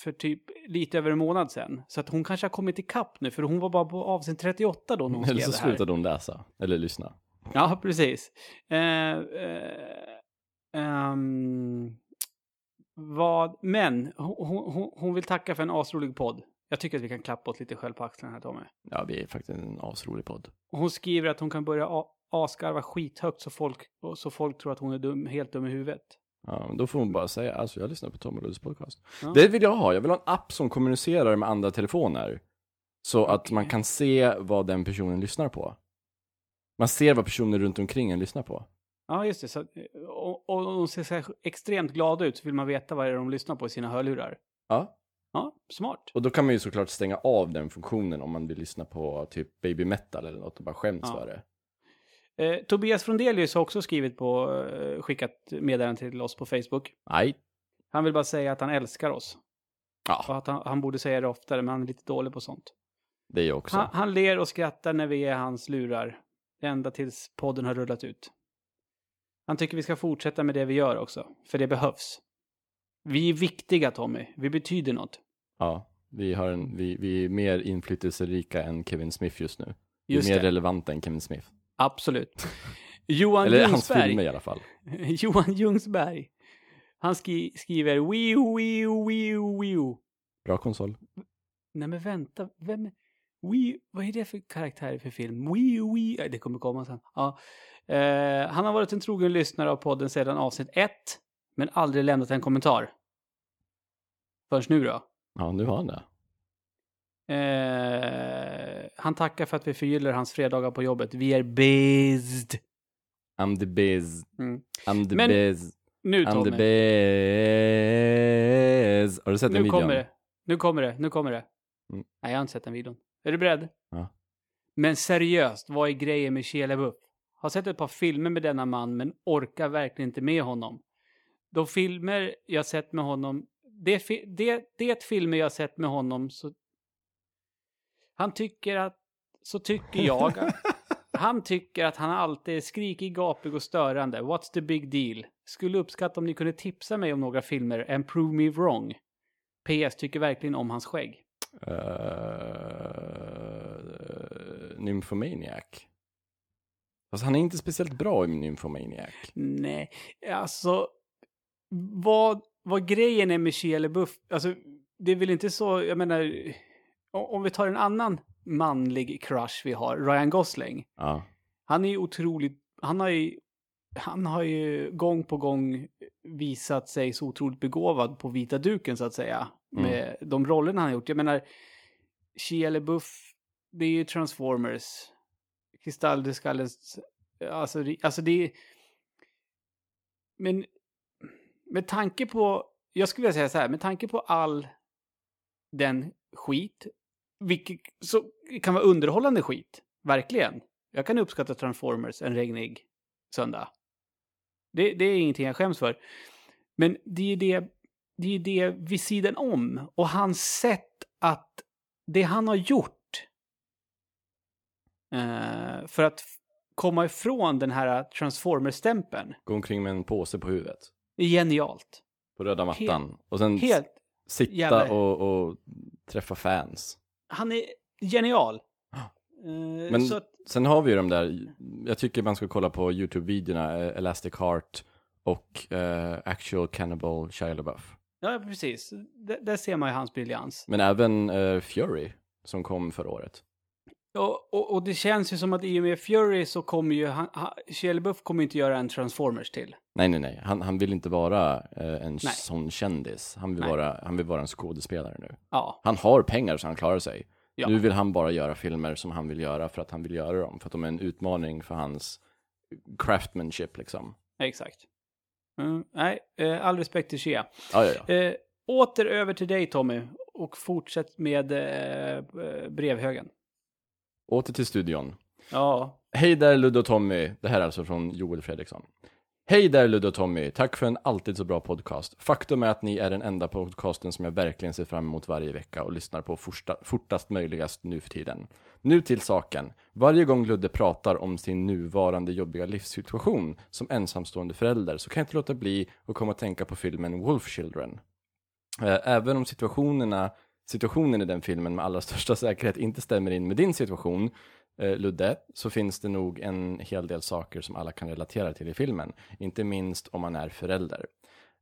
för typ lite över en månad sedan. Så att hon kanske har kommit ikapp nu, för hon var bara på avsnitt 38 då när hon Eller så slutade hon läsa. Eller lyssna. Ja, precis. Eh, eh, ehm, vad, men hon, hon, hon vill tacka för en asrolig podd. Jag tycker att vi kan klappa oss lite själv på axlarna här, Tommy. Ja, vi är faktiskt en asrolig podd. Hon skriver att hon kan börja asgarva skithögt så folk, så folk tror att hon är dum, helt dum i huvudet. Ja, då får hon bara säga, alltså jag lyssnar på Tom och Luddes podcast. Ja. Det vill jag ha, jag vill ha en app som kommunicerar med andra telefoner. Så att Okej. man kan se vad den personen lyssnar på. Man ser vad personer runt omkring en lyssnar på. Ja, just det. Så, att- och, och hon ser så extremt glad ut så vill man veta vad det är de lyssnar på i sina hörlurar. Ja, Ja, smart. och då kan man ju såklart stänga av den funktionen om man vill lyssna på typ baby metal eller något och bara skäms Ja. för det. Eh, Tobias Frondelius har också skrivit på, eh, skickat meddelande till oss på Facebook. Nej. Han vill bara säga att han älskar oss. Ja, Och att han, han borde säga det oftare, men han är lite dålig på sånt. det är jag också. Han, han ler och skrattar när vi är hans lurar. Ända tills podden har rullat ut. Han tycker vi ska fortsätta med det vi gör också, för det behövs. Vi är viktiga, Tommy. Vi betyder något. Ja, vi, har en, vi, vi är mer inflytelserika än Kevin Smith just nu. Vi är Just mer det. relevanta än Kevin Smith. Absolut. Johan Eller hans Ljungsberg. filmer i alla fall. Johan Ljungsberg. Han skri skriver Wii Wii Wii Wii Bra konsol. Nej men vänta, vem... Wii, vad är det för karaktär för film? Wii Wii... Ja, Det kommer komma sen. Ja. Eh, han har varit en trogen lyssnare av podden sedan avsnitt 1, men aldrig lämnat en kommentar. Först nu då. Ja, nu har han det. Eh, han tackar för att vi förgyller hans fredagar på jobbet. Vi är based. I'm the biz. Mm. I'm the Men- biz. Nu I'm Tommy. the biz. Har du sett den Nu videon? kommer det. Nu kommer det. Nu kommer det. Mm. Nej, jag har inte sett den videon. Är du beredd? Ja. Men seriöst, vad är grejen med Shia LaBeouf? Har sett ett par filmer med denna man, men orkar verkligen inte med honom. De filmer jag sett med honom, det, det, det filmer jag sett med honom så... Han tycker att, så tycker jag, han tycker att han alltid är skrikig, gapig och störande. What's the big deal? Skulle uppskatta om ni kunde tipsa mig om några filmer and prove me wrong. PS tycker verkligen om hans skägg. Uh, Nymphomaniac. Fast han är inte speciellt bra i Nymphomaniac. Nej, alltså vad, vad grejen är med Shia LaBeouf, alltså det är väl inte så, jag menar, om vi tar en annan manlig crush vi har, Ryan Gosling. Ja. Han är ju otroligt, han har ju, han har ju gång på gång visat sig så otroligt begåvad på vita duken så att säga. Mm. Med de rollerna han har gjort. Jag menar, Shia LaBeouf, det är ju Transformers, Kristallskallens, alltså, alltså det är... Men med tanke på, jag skulle vilja säga så här, med tanke på all den skit, vilket så kan vara underhållande skit, verkligen. Jag kan uppskatta Transformers en regnig söndag. Det, det är ingenting jag skäms för. Men det är ju det, det, är det vid sidan om. Och hans sätt att, det han har gjort eh, för att komma ifrån den här Transformers-stämpeln Gå omkring med en påse på huvudet. genialt. På röda mattan. och sen Helt, sitta och, och träffa fans. Han är genial. Eh, Men- att, Sen har vi ju de där, jag tycker man ska kolla på YouTube-videorna, eh, Elastic Heart och eh, Actual Cannibal Shia LaBeouf. ja, precis. D- där ser man ju hans briljans. Men även eh, Fury, som kom förra året. Och, och, och det känns ju som att i och med Fury så kommer ju han, han LaBeouf kommer inte göra en Transformers till. Nej, nej, nej. Han, han vill inte vara eh, en Nej. sån kändis. Han vill, Nej. vara, han vill vara en skådespelare nu. Ja, Han har pengar så han klarar sig. Ja. Nu vill han bara göra filmer som han vill göra för att han vill göra dem. För att de är en utmaning för hans craftmanship liksom. exakt. Mm, nej, eh, all respekt till Shia. Ja, ja, ja. Eh, åter över till dig Tommy och fortsätt med eh, eh, brevhögen. Åter till studion. Ja. Hej där Ludde och Tommy. Det här är alltså från Joel Fredriksson. Hej där Ludde och Tommy. Tack för en alltid så bra podcast. Faktum är att ni är den enda podcasten som jag verkligen ser fram emot varje vecka och lyssnar på forsta, fortast möjligast nu för tiden. Nu till saken. Varje gång Ludde pratar om sin nuvarande jobbiga livssituation som ensamstående förälder så kan jag inte låta bli att komma att tänka på filmen Wolf Children. Eh, Även om situationerna, situationen i den filmen med allra största säkerhet inte stämmer in med din situation, eh, Ludde, så finns det nog en hel del saker som alla kan relatera till i filmen. Inte minst om man är förälder.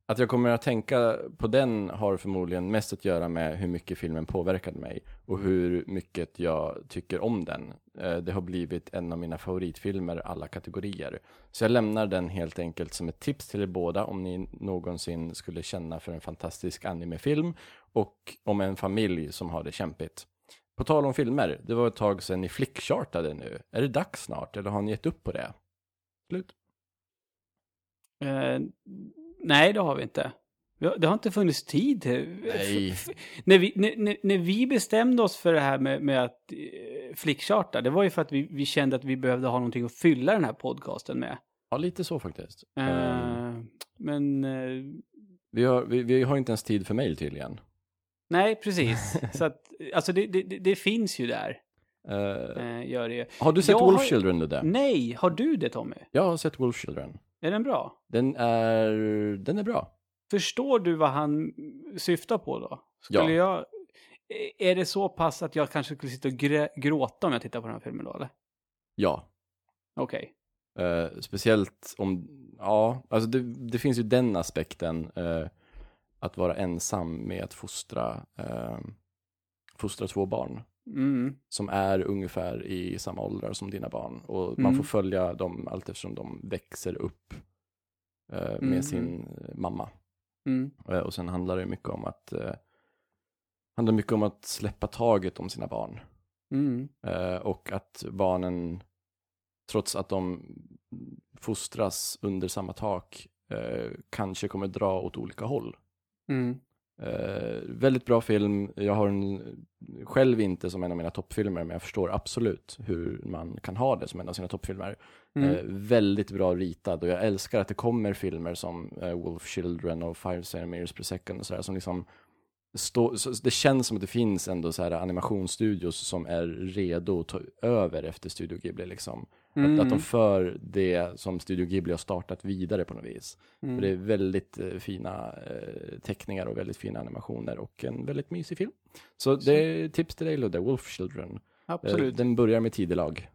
Att jag kommer att tänka på den har förmodligen mest att göra med hur mycket filmen påverkade mig och hur mycket jag tycker om den. Eh, det har blivit en av mina favoritfilmer alla kategorier. Så jag lämnar den helt enkelt som ett tips till er båda om ni någonsin skulle känna för en fantastisk animefilm och om en familj som har det kämpigt. På tal om filmer, det var ett tag sedan ni flickchartade nu. Är det dags snart eller har ni gett upp på det? Slut. Uh nej, det har vi inte. Det har inte funnits tid. Nej. När vi, när, när- vi bestämde oss för det här med, med att eh, flickcharta, det var ju för att vi, vi kände att vi behövde ha någonting att fylla den här podcasten med. Ja, lite så faktiskt. Eh, Ehm, men eh, vi, har, vi, vi har inte ens tid för mail tydligen. nej, precis. Så att, alltså det, det, det- det finns ju där. Eh, gör det. har du sett jag Wolf har- Children Ludde? Nej, har du det Tommy? Jag har sett Wolf Children. Är den bra? Den är, den är bra. Förstår du vad han syftar på då? Skulle jag... Är det så pass att jag kanske skulle sitta och gråta om jag tittar på den här filmen då, eller? Ja. Okej. Eh, speciellt om, ja, alltså det, det finns ju den aspekten. eh, att vara ensam med att fostra, eh, fostra två barn. Mm. som är ungefär i samma åldrar som dina barn. Och man Mm. får följa dem allt eftersom de växer upp eh, med Mm. sin eh, mamma. Mm. Eh, och sen handlar det mycket om att eh, handlar mycket om att släppa taget om sina barn. Mm. Eh, och att barnen, trots att de fostras under samma tak, eh, kanske kommer dra åt olika håll. Eh, väldigt bra film. Jag har den själv inte som en av mina toppfilmer, men jag förstår absolut hur man kan ha det som en av sina toppfilmer. Mm. Eh, väldigt bra ritad och jag älskar att det kommer filmer som eh, Wolf Children och Five centimeters per second och sådär som liksom stå, det känns som att det finns ändå så här animationsstudios som är redo att ta över efter Studio Ghibli liksom. Mm. Att, att de för det som Studio Ghibli har startat vidare på något vis. Mm. För det är väldigt eh, fina eh, teckningar och väldigt fina animationer och en väldigt mysig film. Så det är tips till dig Ludde, Wolf Children. Eh, Absolut. den börjar med tidelag.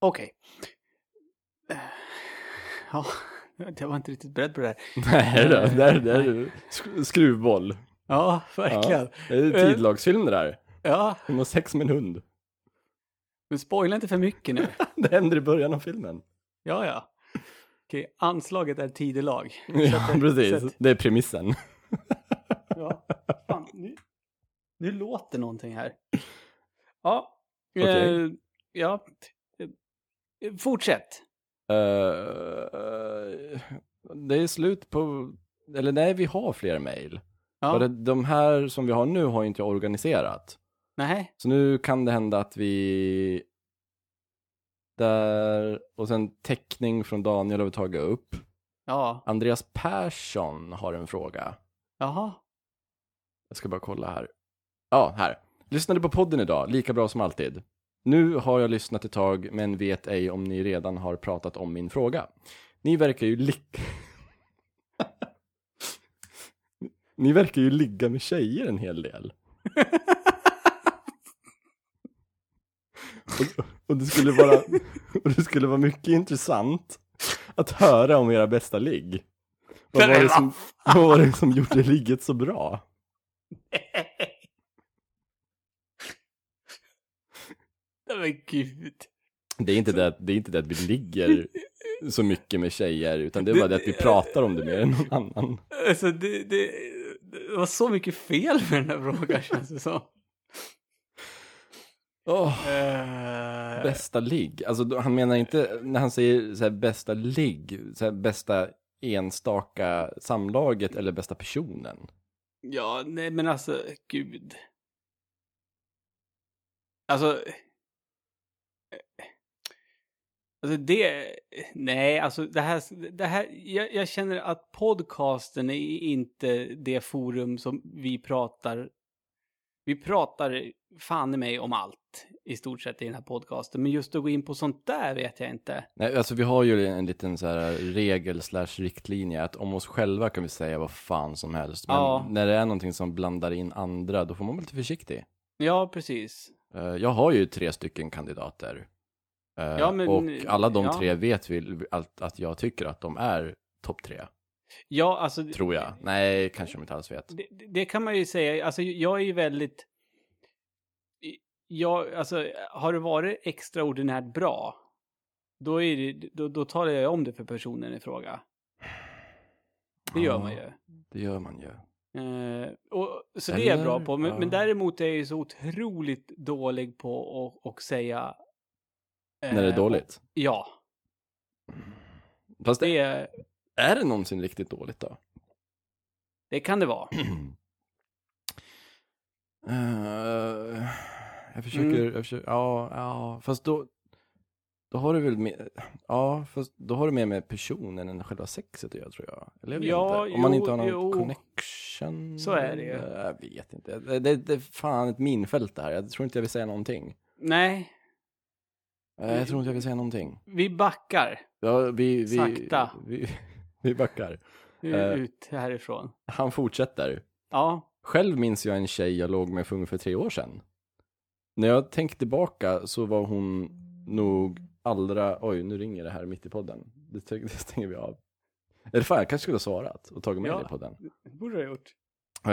Okej. Eh, Ja, jag var inte riktigt beredd på det här. Nej, det är, det är, det är sk- skruvboll. Ja, verkligen. Ja, det är Eh. tidlagsfilm det där. Ja, De har sex med en hund. Men spoila inte för mycket nu. Det händer i början av filmen. Ja, ja. Okej, anslaget är tidelag. Ja, precis. så att- Det är premissen. Ja, fan, nu, nu låter någonting här. Ja, Okej. eh, ja. Fortsätt. Eh, det är slut på, eller nej, vi har fler mejl. Ja. Det- De här som vi har nu har inte jag organiserat. Nej. Så nu kan det hända att vi där och sen teckning från Daniel har vi tagit upp. Ja. Andreas Persson har en fråga. Jaha. Jag ska bara kolla här. Ja, här. Lyssnade på podden idag, lika bra som alltid. Nu har jag lyssnat ett tag, men vet ej om ni redan har pratat om min fråga. Ni verkar ju lig... ni verkar ju ligga med tjejer en hel del. och, och, det skulle vara, och det skulle vara mycket intressant att höra om era bästa ligg. Vad var det som, vad var det som gjorde ligget så bra? Nej, Men gud. Det är, inte det, det är inte det att vi ligger så mycket med tjejer, utan det är bara det att vi pratar om det mer än någon annan. Alltså, det, det, det var så mycket fel med den här frågan känns det som. Åh, Eh, bästa ligg, alltså han menar inte, när han säger så här, bästa ligg, så här, bästa enstaka samlaget eller bästa personen. Ja, nej men alltså, gud. Alltså... Alltså det... Nej, alltså det här... Det här jag, jag känner att podcasten är inte det forum som vi pratar... Vi pratar fan i mig om allt i stort sett i den här podcasten. Men just att gå in på sånt där vet jag inte. Nej, alltså vi har ju en liten så här regel slash riktlinje att om oss själva kan vi säga vad fan som helst. Men Ja. när det är någonting som blandar in andra, då får man vara lite försiktig. Ja, precis. Eh, Jag har ju tre stycken kandidater. Eh, Ja, men- och alla de ja. tre vet vi att, att jag tycker att de är topp tre. Ja, alltså... Tror jag. Nej, kanske de inte alls vet. Det, det kan man ju säga. Alltså jag är ju väldigt... Jag, alltså, har det varit extraordinärt bra, då, är det, då, då talar jag om det för personen i fråga. Det gör man ju. Det gör man ju. Eh, och, så det är jag bra Eller? på. Men, Ja. men däremot är jag ju så otroligt dålig på att och säga... eh, När det är dåligt. Ja, Fast det, är- är det någonsin riktigt dåligt då? det kan det vara. Eh, jag försöker, Mm. jag försöker, ja, ja, fast då, då har du väl med, ja, fast då har du mer med personen än själva sexet att göra tror jag. Eller jag vet Ja, inte. Om man jo, inte har någon jo. connection. Så är det ju. Jag vet inte. Det, det, det är fan ett minfält det här. Jag tror inte jag vill säga någonting. Nej, Eh, Jag tror inte jag vill säga någonting. vi backar Ja, vi, vi, Sakta. Vi, vi backar. Eh. ut härifrån. Han fortsätter. Ja, Själv minns jag en tjej jag låg med för ungefär tre år sedan. När jag tänkte tillbaka så var hon nog allra, oj nu ringer det här mitt i podden. Det, st- det stänger vi av. Eller fan, jag kanske skulle ha svarat och tagit med Ja. det i podden. det borde du ha gjort. Eh,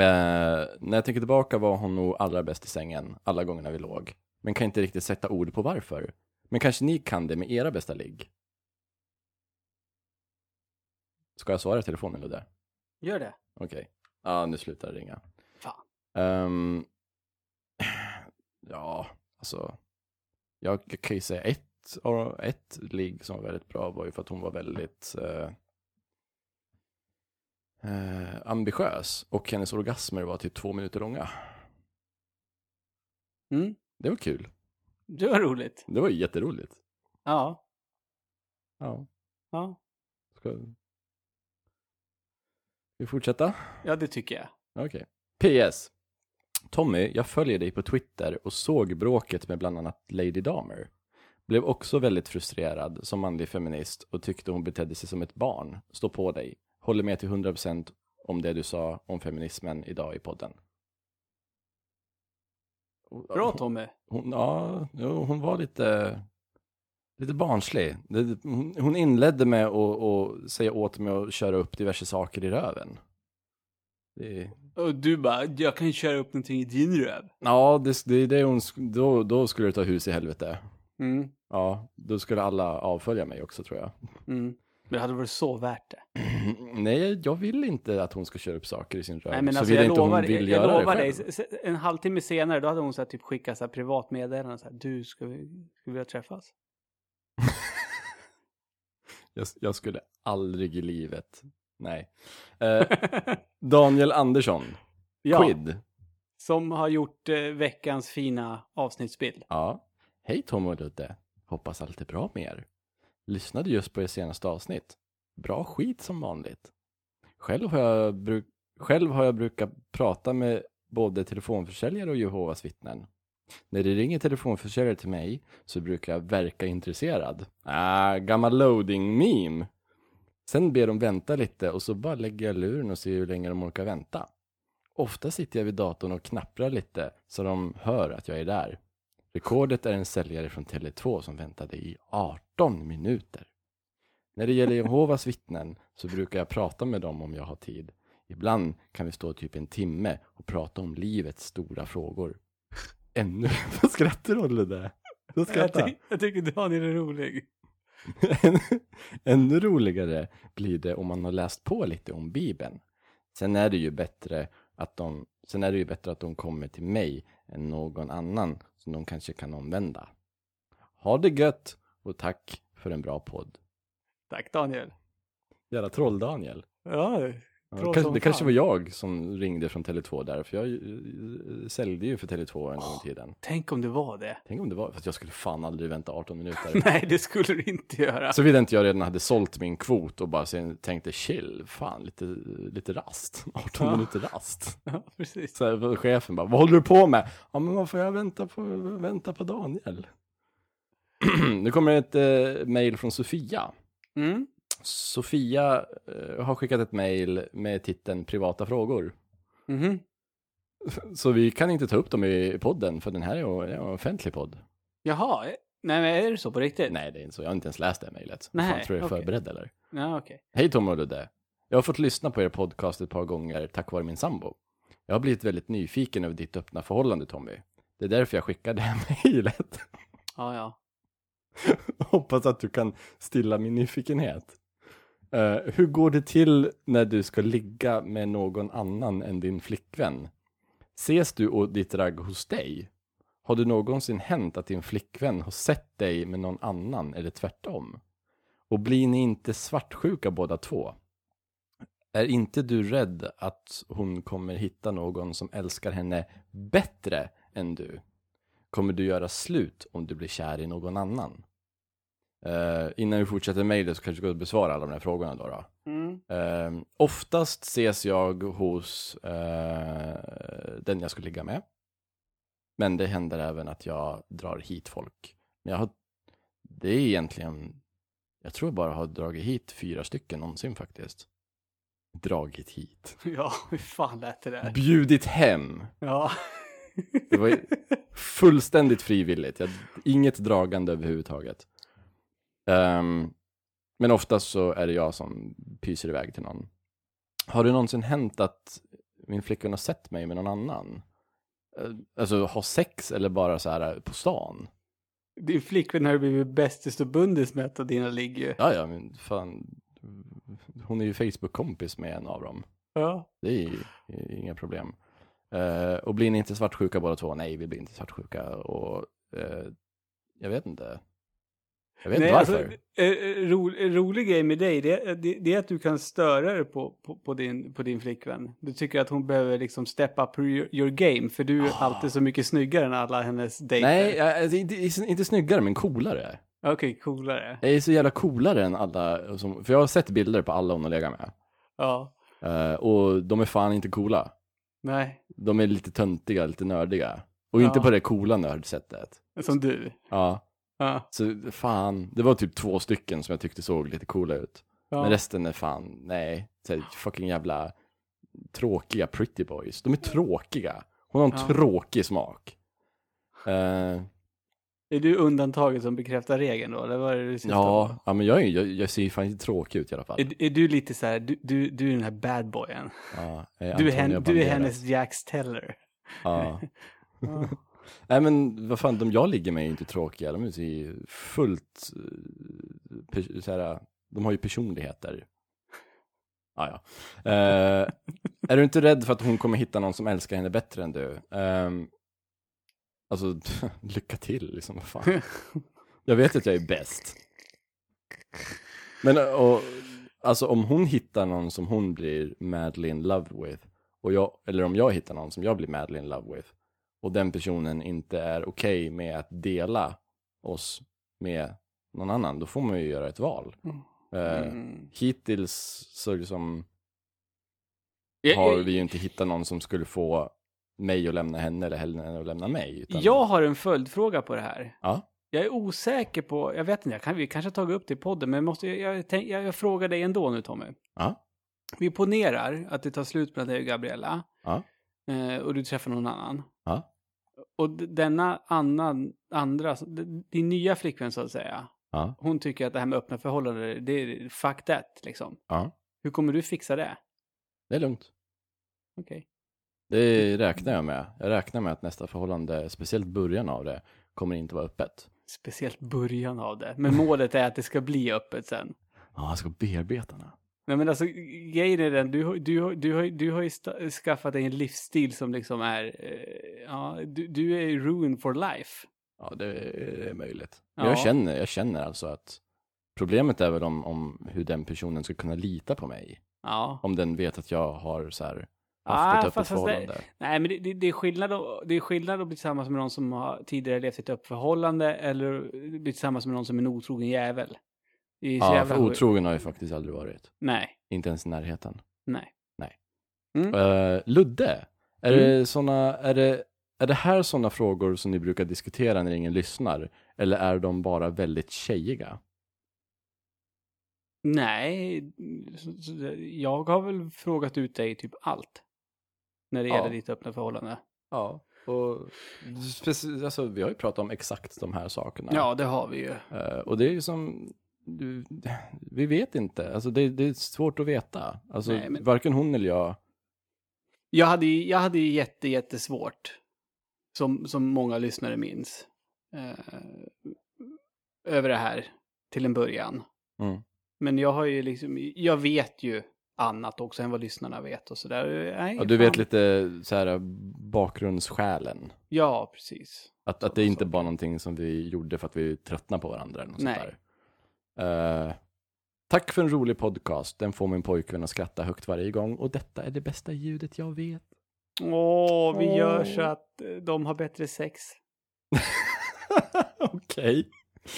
när jag tänker tillbaka var hon nog allra bäst i sängen, alla gångerna vi låg. Men kan inte riktigt sätta ord på varför. Men kanske ni kan det med era bästa ligg? Ska jag svara i telefonen Ludde? Gör det. Okej. Ja, nu slutar det ringa. Fan. Ehm, ja, alltså. Jag, kan ju säga ett, ett ligg som var väldigt bra var ju för att hon var väldigt eh, eh, ambitiös. Och hennes orgasmer var typ två minuter långa. Mm. Det var kul. Det var roligt. Det var jätteroligt. Ja. Ja. Ja, Ska vi fortsätta? ja det tycker jag. Okej. PS. Tommy, jag följer dig på Twitter och såg bråket med bland annat Lady Damer. Blev också väldigt frustrerad som manlig feminist och tyckte hon betedde sig som ett barn. Stå på dig. Håller med till 100% om det du sa om feminismen idag i podden. Bra Tommy. Hon, ja, jo, hon var lite, lite barnslig. Hon, hon inledde med att, att säga åt mig att köra upp diverse saker i röven. Det, Och du bara, jag kan köra upp någonting i din röv. ja, det, det det hon, då, då skulle det ta hus i helvete. Mm. Ja, då skulle alla avfölja mig också tror jag. Mm. Men det hade varit så värt det. Nej, jag vill inte att hon ska köra upp saker i sin röv. Nej men alltså Såvida jag inte hon lovar, vill jag, jag lovar dig, en halvtimme senare då hade hon så här, typ skickat så här, privat meddelande så här, du ska vi, ska vi träffas? Jag, jag skulle aldrig i livet. Nej. Eh, Daniel Andersson, ja, Quid. som har gjort eh, veckans fina avsnittsbild. Ja. Hej Tom och Ludde. Hoppas allt är bra med er. Lyssnade just på er senaste avsnitt. Bra skit som vanligt. Själv har jag, bruk- själv har jag brukat prata med både telefonförsäljare och Jehovas vittnen. När det ringer telefonförsäljare till mig så brukar jag verka intresserad. Ah, gammal loading meme. Sen ber de vänta lite och så bara lägger jag luren och ser hur länge de orkar vänta. Ofta sitter jag vid datorn och knapprar lite så de hör att jag är där. Rekordet är en säljare från Tele2 som väntade i 18 minuter. När det gäller Jehovas vittnen så brukar jag prata med dem om jag har tid. Ibland kan vi stå typ en timme och prata om livets stora frågor. Ännu... Vad skrattar du åt det där? Du Jag, ty- jag tycker Daniel är rolig. Ännu roligare blir det om man har läst på lite om Bibeln. Sen är det ju bättre att de, sen är det ju bättre att de kommer till mig än någon annan som de kanske kan omvända. Ha det gött och tack för en bra podd. Tack Daniel. Jävla troll-Daniel. Ja, Ja, det kanske var jag som ringde från Tele2 där, för jag eh, säljde ju för Tele2 en gång i tiden. Tänk om det var det. Tänk om det var, för jag skulle fan aldrig vänta 18 minuter. Nej, det skulle du inte göra. Såvida inte jag redan hade sålt min kvot och bara sen tänkte chill, fan lite, lite rast. 18 Ja. minuter rast. Ja, precis. Så här, chefen bara, vad håller du på med? Ja men vad får jag vänta på, vänta på Daniel? nu kommer ett eh, mail från Sofia. Mm. Sofia eh, har skickat ett mail med titeln privata frågor. Mhm. Så vi kan inte ta upp dem i podden, för den här är en offentlig podd. Jaha, eh, nej men är det så på riktigt? Nej, det är inte så. Jag har inte ens läst det mejlet. Tror jag är okej. förberedd eller? Ja, okej. Hej Tom och Ludde. Jag har fått lyssna på er podcast ett par gånger tack vare min sambo. Jag har blivit väldigt nyfiken över ditt öppna förhållande Tommy. Det är därför jag skickar det här mejlet. Ja, ja. Hoppas att du kan stilla min nyfikenhet. Uh, hur går det till när du ska ligga med någon annan än din flickvän? Ses du och ditt ragg hos dig? Har det någonsin hänt att din flickvän har sett dig med någon annan eller tvärtom? Och blir ni inte svartsjuka båda två? Är inte du rädd att hon kommer hitta någon som älskar henne bättre än du? Kommer du göra slut om du blir kär i någon annan? Eh, innan vi fortsätter mejlet så kanske vi ska besvara alla de här frågorna då. då. Mm. Eh, oftast ses jag hos eh, den jag ska ligga med. Men det händer även att jag drar hit folk. Men jag har, det är egentligen, jag tror jag bara har dragit hit fyra stycken någonsin faktiskt. Dragit hit. Ja, hur fan lät det där? Bjudit hem. Ja. Det var fullständigt frivilligt. Jag, inget dragande överhuvudtaget. Ehm, men oftast så är det jag som pyser iväg till någon. Har det någonsin hänt att min flickvän har sett mig med någon annan? Eh, Alltså ha sex eller bara så här på stan? Din flickvän har ju blivit bästis och bundis med ett av dina ligg ju. Ja, ja, men fan. Hon är ju Facebook-kompis med en av dem. Ja. Det är ju inga problem. Eh, och blir ni inte svartsjuka båda två? Nej, vi blir inte svartsjuka. Och eh, jag vet inte. Jag vet inte varför. alltså, eh, eh, ro, en rolig grej med dig, det, är- det, det är att du kan störa dig på, på, på, din, på din flickvän. Du tycker att hon behöver liksom step up your, game, för du är alltid så mycket snyggare än alla hennes dejter. Nej, alltså, inte, inte snyggare, men coolare. Okej, coolare. Jag är så jävla coolare än alla, som, för jag har sett bilder på alla hon har legat med. Ja. Eh, och de är fan inte coola. Nej, De är lite töntiga, lite nördiga. Och Ja. inte på det coola nördsättet. som du. Ja, Ja. så fan, det var typ två stycken som jag tyckte såg lite coola ut. ja. Men resten är fan, nej, så fucking jävla tråkiga pretty boys. De är tråkiga. Hon har en Ja. tråkig smak. Eh, Är du undantaget som bekräftar regeln då? Eller vad är det du ja, ja, men jag, är, jag, jag ser ju fan inte tråkig ut i alla fall. Är, är du lite så här, du, du, du är den här bad boyen. Ja, Du är, hen, du är hennes Jax Teller. Ja. Nej men vad fan, de jag ligger med är ju inte tråkiga. De är ju fullt, eh, så här, de har ju personligheter. Ah, ja. Uh, är du inte rädd för att hon kommer hitta någon som älskar henne bättre än du? Ehm, alltså, lycka till liksom, vad fan. Jag vet att jag är bäst. Men eh, och, alltså om hon hittar någon som hon blir madly in love with, och jag, eller om jag hittar någon som jag blir madly in love with, och den personen inte är okej med att dela oss med någon annan, då får man ju göra ett val. Mm. hittills så liksom har vi ju inte hittat någon som skulle få mig att lämna henne eller henne att lämna mig. Utan, jag har en följdfråga på det här. Ja, Jag är osäker på, jag vet inte, jag kan, vi kanske har tagit upp det i podden, men jag, måste, jag, jag, jag, jag frågar dig ändå nu Tommy. ja, Vi ponerar att det tar slut mellan dig och Gabriella. Ja. Eh, och du träffar någon annan. Och denna annan, andra, din nya flickvän så att säga. ja, Hon tycker att det här med öppna förhållanden, det är fuck that liksom. ja. Hur kommer du fixa det? Det är lugnt. Okej. Det räknar jag med. Jag räknar med att nästa förhållande, speciellt början av det, kommer inte vara öppet. Speciellt början av det. Men målet är att det ska bli öppet sen. Ja, jag ska bearbeta den. Nej men alltså grejen är den, du, du, du, har, du har ju skaffat dig en livsstil som liksom är, eh, ja, du, du är ruined for life. Ja, det är möjligt. Ja. Jag, känner, jag känner alltså att problemet är väl om, om hur den personen ska kunna lita på mig. Ja. Om den vet att jag har så här, haft Ah, ett öppet fast det- förhållande. Nej, men det, det, det, är skillnad, det är skillnad att bli tillsammans med någon som har tidigare levt ett öppet förhållande eller bli tillsammans med någon som är en otrogen jävel. Det är så Ja, jävla för sjukt. otrogen har jag faktiskt aldrig varit. Nej, Inte ens i närheten. nej. Eh, Ludde, är, Mm. det såna, är, det, är det här sådana frågor som ni brukar diskutera när ingen lyssnar? Eller är de bara väldigt tjejiga? Nej, så- så- jag har väl frågat ut dig typ allt. När det Ja. gäller ditt öppna förhållande. Ja, och speci- alltså, vi har ju pratat om exakt de här sakerna. Ja, det har vi ju. Eh, och det är ju som, du, vi vet inte, alltså det, det är svårt att veta. Alltså Nej, men- varken hon eller jag, Jag hade, ju- jag hade ju jätte, jättesvårt. Som, som många lyssnare minns. Eh, över det här. Till en början. mm. Men jag har ju liksom, jag vet ju annat också än vad lyssnarna vet och sådär. Nej, ja, du fan. vet lite så här bakgrundsskälen. Ja, precis. Att, att Så- det inte så. bara någonting som vi gjorde för att vi tröttnade på varandra eller något Nej. sånt där. Eh, tack för en rolig podcast. Den får min pojkvän att skratta högt varje gång och detta är det bästa ljudet jag vet. Åh, vi gör Åh. så att eh, de har bättre sex. Okej.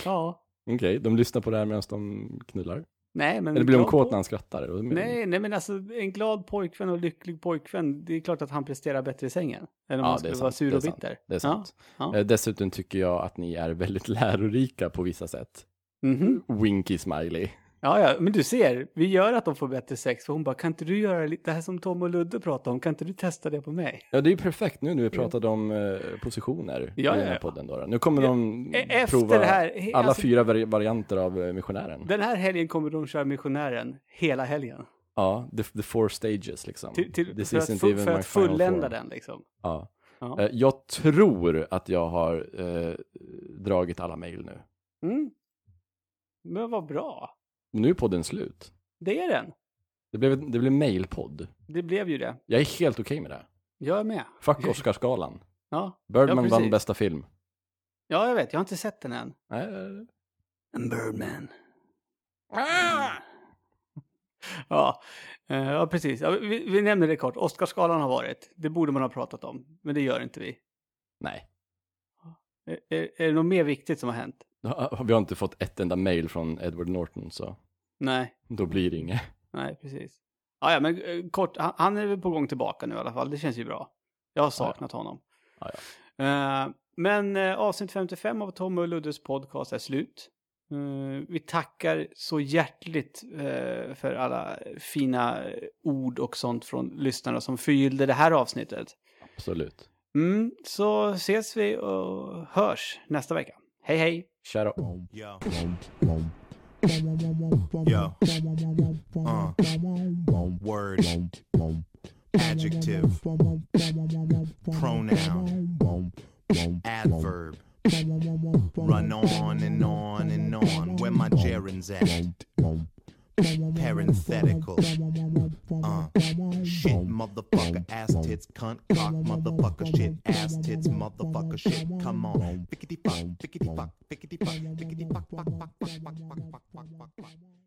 Ja. Okej, de lyssnar på det här medan de knullar. Nej, men... Eller blir de kåt när han skrattar? Och- Nej, nej, men alltså en glad pojkvän och lycklig pojkvän, det är klart att han presterar bättre i sängen. Än om Ja, han det skulle är vara sur det är och sant. bitter. Det är sant. Ja. Eh, dessutom tycker jag att ni är väldigt lärorika på vissa sätt. Mhm. Winky smiley. Ja, ja, men du ser, vi gör att de får bättre sex. För hon bara, kan inte du göra det här som Tom och Ludde pratade om, kan inte du testa det på mig? Ja, det är ju perfekt nu när vi pratade om eh, positioner Mm. Ja, i den ja, här ja. podden. Då. Nu kommer de E- Efter prova här, alla alltså, fyra vari- varianter av eh, missionären. Den här helgen kommer de köra missionären hela helgen. Ja, the, the four stages liksom. Till, till, This för att, isn't fu- even för att fullända form. den liksom. Ja. Ja. Eh, Jag tror att jag har eh, dragit alla mejl nu. Mm. Men vad bra. Nu är podden slut. Det är den. Det blev, det blev mejlpodd. Det blev ju det. Jag är helt okej med det. Jag är med. Fuck Oscarsgalan. Ja, Birdman Ja, vann bästa film. ja jag vet. Jag har inte sett den än. Nej, En Birdman. Ja, eh, ja precis. Ja, vi, vi nämner det kort. Oscarsgalan har varit. Det borde man ha pratat om, men det gör inte vi. nej. Är, är, är det något mer viktigt som har hänt? Vi har inte fått ett enda mejl från Edward Norton, så Nej, då blir det inget. nej precis. Ja, ja men eh, kort, han, han är väl på gång tillbaka nu i alla fall. Det känns ju bra. Jag har saknat honom. Ja, Eh, men uh, avsnitt 55 av Tom och Luddes podcast är slut. Eh, vi tackar så hjärtligt eh, för alla fina eh, ord och sånt från lyssnarna som förgyllde det här avsnittet. Absolut. Mm, så ses vi och hörs nästa vecka. Hej hej! Shout out. Yo. Yo. Uh. Word. Adjective. Pronoun. Adverb. Run on and on and on. Where my gerunds at? Parenthetical. Uh. Shit, motherfucker, ass tits, cunt, cock, motherfucker, shit, ass tits, motherfucker, shit. Come on. Fickety fuck, fickety fuck, fickety fuck, fickety fuck, fuck, fuck, fuck, fuck, fuck, fuck, fuck, fuck, fuck.